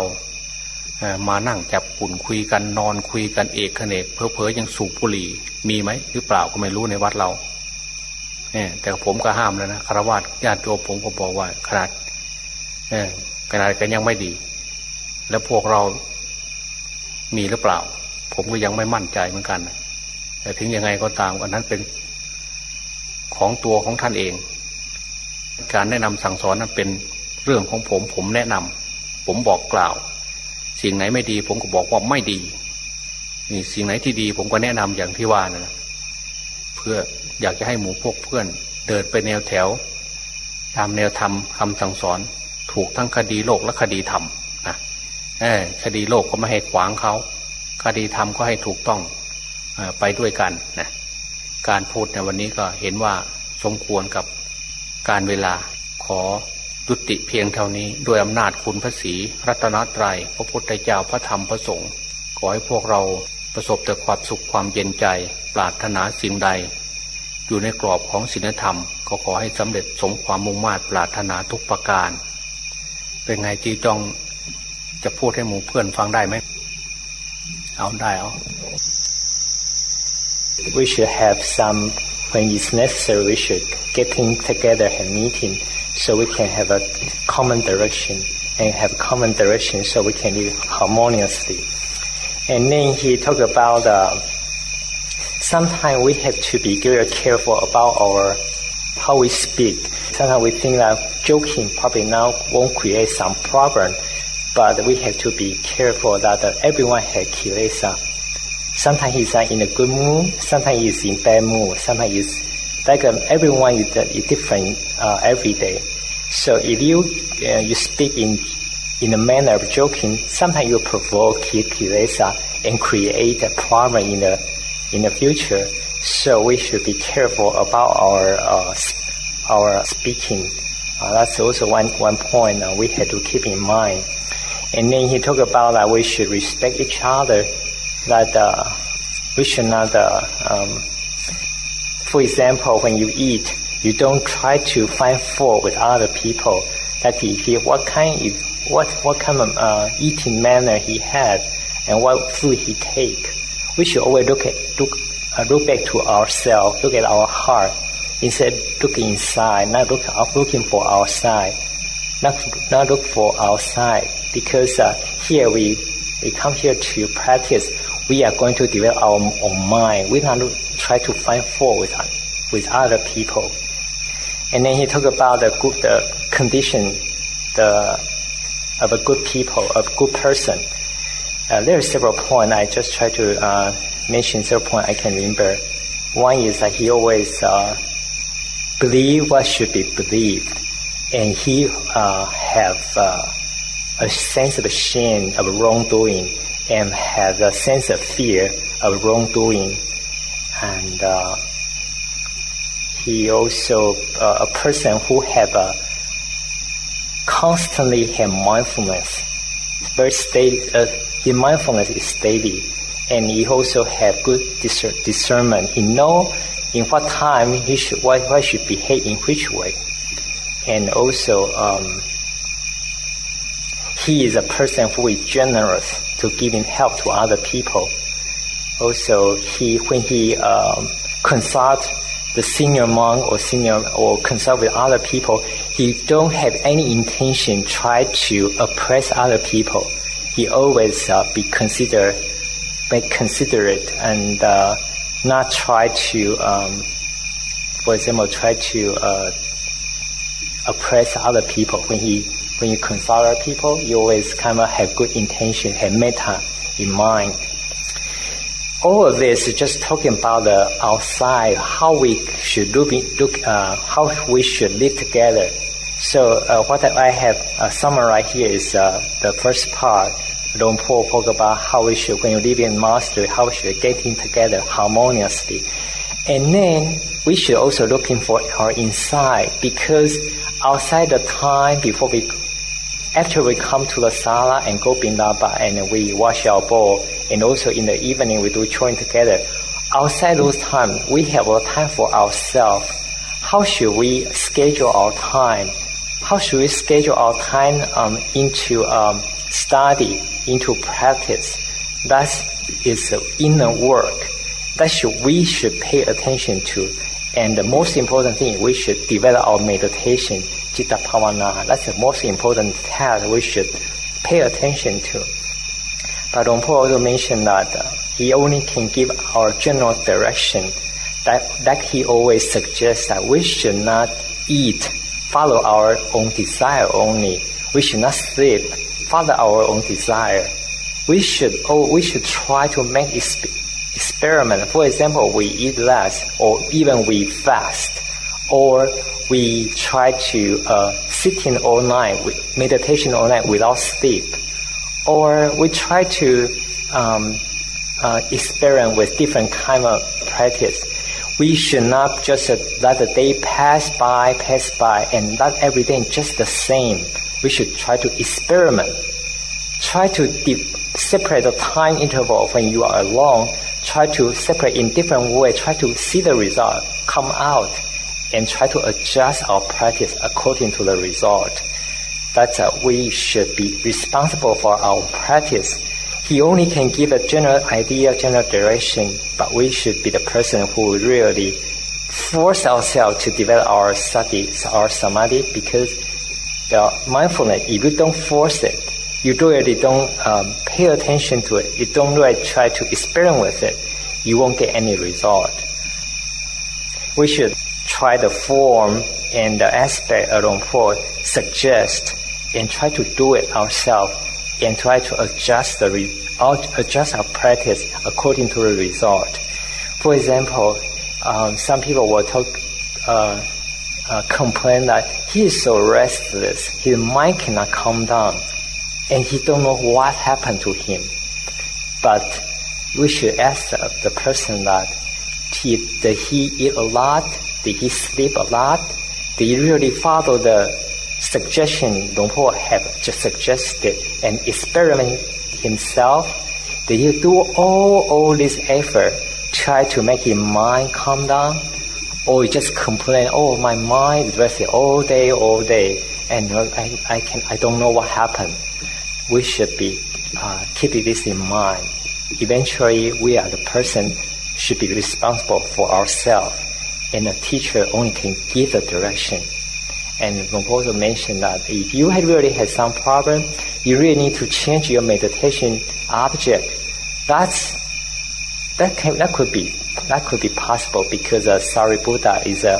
มานั่งจับปุ่นคุยกันนอนคุยกันเอกเนกเพอเพอยังสูบบุหรี่มีไหมหรือเปล่าก็ไม่รู้ในวัดเราเนี่ยแต่ผมก็ห้ามแล้วนะคารวะญาติโยมผมก็บอกว่าขนาดเออขนาดกันยังไม่ดี แล้วพวกเรามีหรือเปล่า ผมก็ยังไม่มั่นใจเหมือนกัน แต่ถึงยังไงก็ตามอันนั้นเป็นของตัวของท่านเอง การแนะนำสั่งสอนนั้นเป็นเรื่องของผม ผมแนะนำผมบอกกล่าว สิ่งไหนไม่ดี ผมก็บอกว่าไม่ดีนี่สิ่งไหนที่ดีผมก็แนะนำอย่างที่ว่านะเพื่ออยากจะให้หมู่พวกเพื่อน เดินไปแนวแถว ตามแนวธรรมคำสั่งสอน ถูกทั้งคดีโลกและคดีธรรมนะเออคดีโลกก็ไม่ให้ขวางเขาคดีธรรมก็ให้ถูกต้องอไปด้วยกันนะการพูดในวันนี้ก็เห็นว่าสมควรกับการเวลาขอ ยุติเพียงเท่านี้ด้วยอำนาจคุณพระศรีรัตนตรยัยพระพุทธเจ้าพระธรรมพระสงฆ์ขอให้พวกเราประสบแต่ความสุขความเย็นใจ ปรารถนาสิ่งใด อยู่ในกรอบของศีลธรรม ก็ขอให้สำเร็จสมความมุ่งมา่ปรารถนาทุกประการ เป็นไงจีจองจะพูดให้หมู่เพื่อนฟังได้ไหมเอาได้เอา We should have some when it's necessary. We should getting together and meeting so we can have a common direction and have common direction so we can live harmoniously. And then he talked about uh, sometimes we have to be very careful about our how we speak. Sometimes we think that joking probably now won't create some problem, but we have to be careful that uh, everyone has kilesa. Sometimes he's uh, in a good mood, sometimes he's in bad mood, sometimes he's like um, everyone is, uh, is different uh, every day. So if you uh, you speak in in a manner of joking, sometimes you provoke kilesa and create a problem in the in the future. So we should be careful about our uh, our speaking. Uh, that's also one one point uh, we have to keep in mind. And then he talked about that we should respect each other. That uh, we should not, uh, um, for example, when you eat, you don't try to find fault with other people. That if he, what kind if, what what kind of uh, eating manner he had and what food he take we should always look at look uh, look back to ourselves, look at our heart, instead looking inside, not look out looking for outside, not not look for outside, because uh, here we we come here to practice. We are going to develop our own mind. We not try to find fault with with other people. And then he talked about the good the condition the of a good people, of good person. Uh, there are several points. I just try to uh, mention several points I can remember. One is that he always uh, believe what should be believed, and he uh, have uh, a sense of shame of wrongdoing, and has a sense of fear of wrongdoing, and uh, he also a person who have a constantly have mindfulness, very steady his mindfulness is steady, and he also have good discernment. He know in what time he should why, why should behave in which way, and also um, he is a person who is generous to giving help to other people. Also, he when he um, consult the senior monk or senior or consult with other people, he don't have any intention try to oppress other people he always uh, be consider, be considerate and uh, not try to, um, for example, try to uh, oppress other people. When he when you consult other people, you always kind of have good intention, have meta in mind. All of this is just talking about the outside, how we should look, look uh, how we should live together. So uh, what I have uh, summarized here is uh, the first part. Long Paul talk about how we should, when you live in monastery, how we should get in together harmoniously. And then we should also looking for our inside because outside the time before we, after we come to the sala and go bindaba and we wash our bowl and also in the evening we do chewing together. Outside those time, we have a time for ourselves. How should we schedule our time? How should we schedule our time um, into um, study, into practice. That is inner work that should, we should pay attention to. And the most important thing, we should develop our meditation, Citta Bhavana. That's the most important task we should pay attention to. But Long also mentioned that he only can give our general direction. That, that he always suggests that we should not eat, follow our own desire only. We should not sleep, follow our own desire. We should oh, we should try to make experiment. For example, we eat less, or even we fast, or we try to uh, sitting all night, meditation all night without sleep, or we try to um, uh, experiment with different kind of practice. We should not just uh, let the day pass by, pass by, and let everything just the same we should try to experiment. Try to separate the time interval when you are alone. Try to separate in different way. Try to see the result. come out and try to adjust our practice according to the result. That uh, we should be responsible for our practice. He only can give a general idea, general direction, but we should be the person who really force ourselves to develop our study, our samadhi, because the mindfulness, if you don't force it, you really don't um, pay attention to it, you don't really try to experiment with it, you won't get any result. We should try the form and the aspect Luang Por suggest and try to do it ourselves and try to adjust the re- adjust our practice according to the result. For example, um, some people will talk, uh, uh, complain that he is so restless, his mind cannot calm down, and he don't know what happened to him. But we should ask the, person that he, did he eat a lot? Did he sleep a lot? Did he really follow the suggestion Luang Por have just suggested and experiment himself? Did he do all, all this effort, try to make his mind calm down? Or he just complain, oh, my mind is resting all day, all day, and I, I, can, I don't know what happened. We should be uh, keeping this in mind. Eventually, we are the person should be responsible for ourselves, and the teacher only can give the direction. And Por mentioned that if you had really had some problem, you really need to change your meditation object. That's that can that could be that could be possible because uh, Buddha is a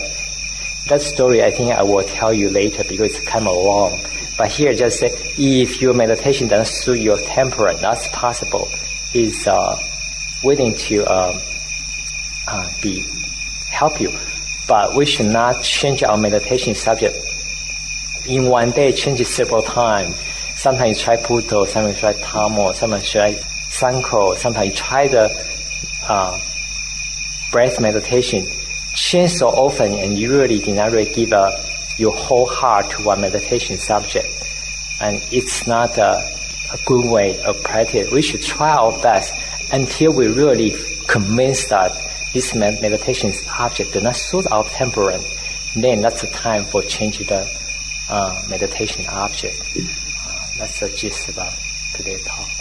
that story. I think I will tell you later because it's kind of long. But here, just say if your meditation doesn't suit your temperament, that's possible. Is uh, willing to uh, uh, be help you, but we should not change our meditation subject in one day. Change it several times. Sometimes try Buddha, sometimes try Tamo, sometimes try Sanko, sometimes try the uh, breath meditation. Change so often, and you really did not really give a, your whole heart to one meditation subject, and it's not a, a good way of practice. We should try our best until we really convinced that this meditation object does not suit our temperament. Then that's the time for changing the uh, meditation object. Uh, that's the gist about today's talk.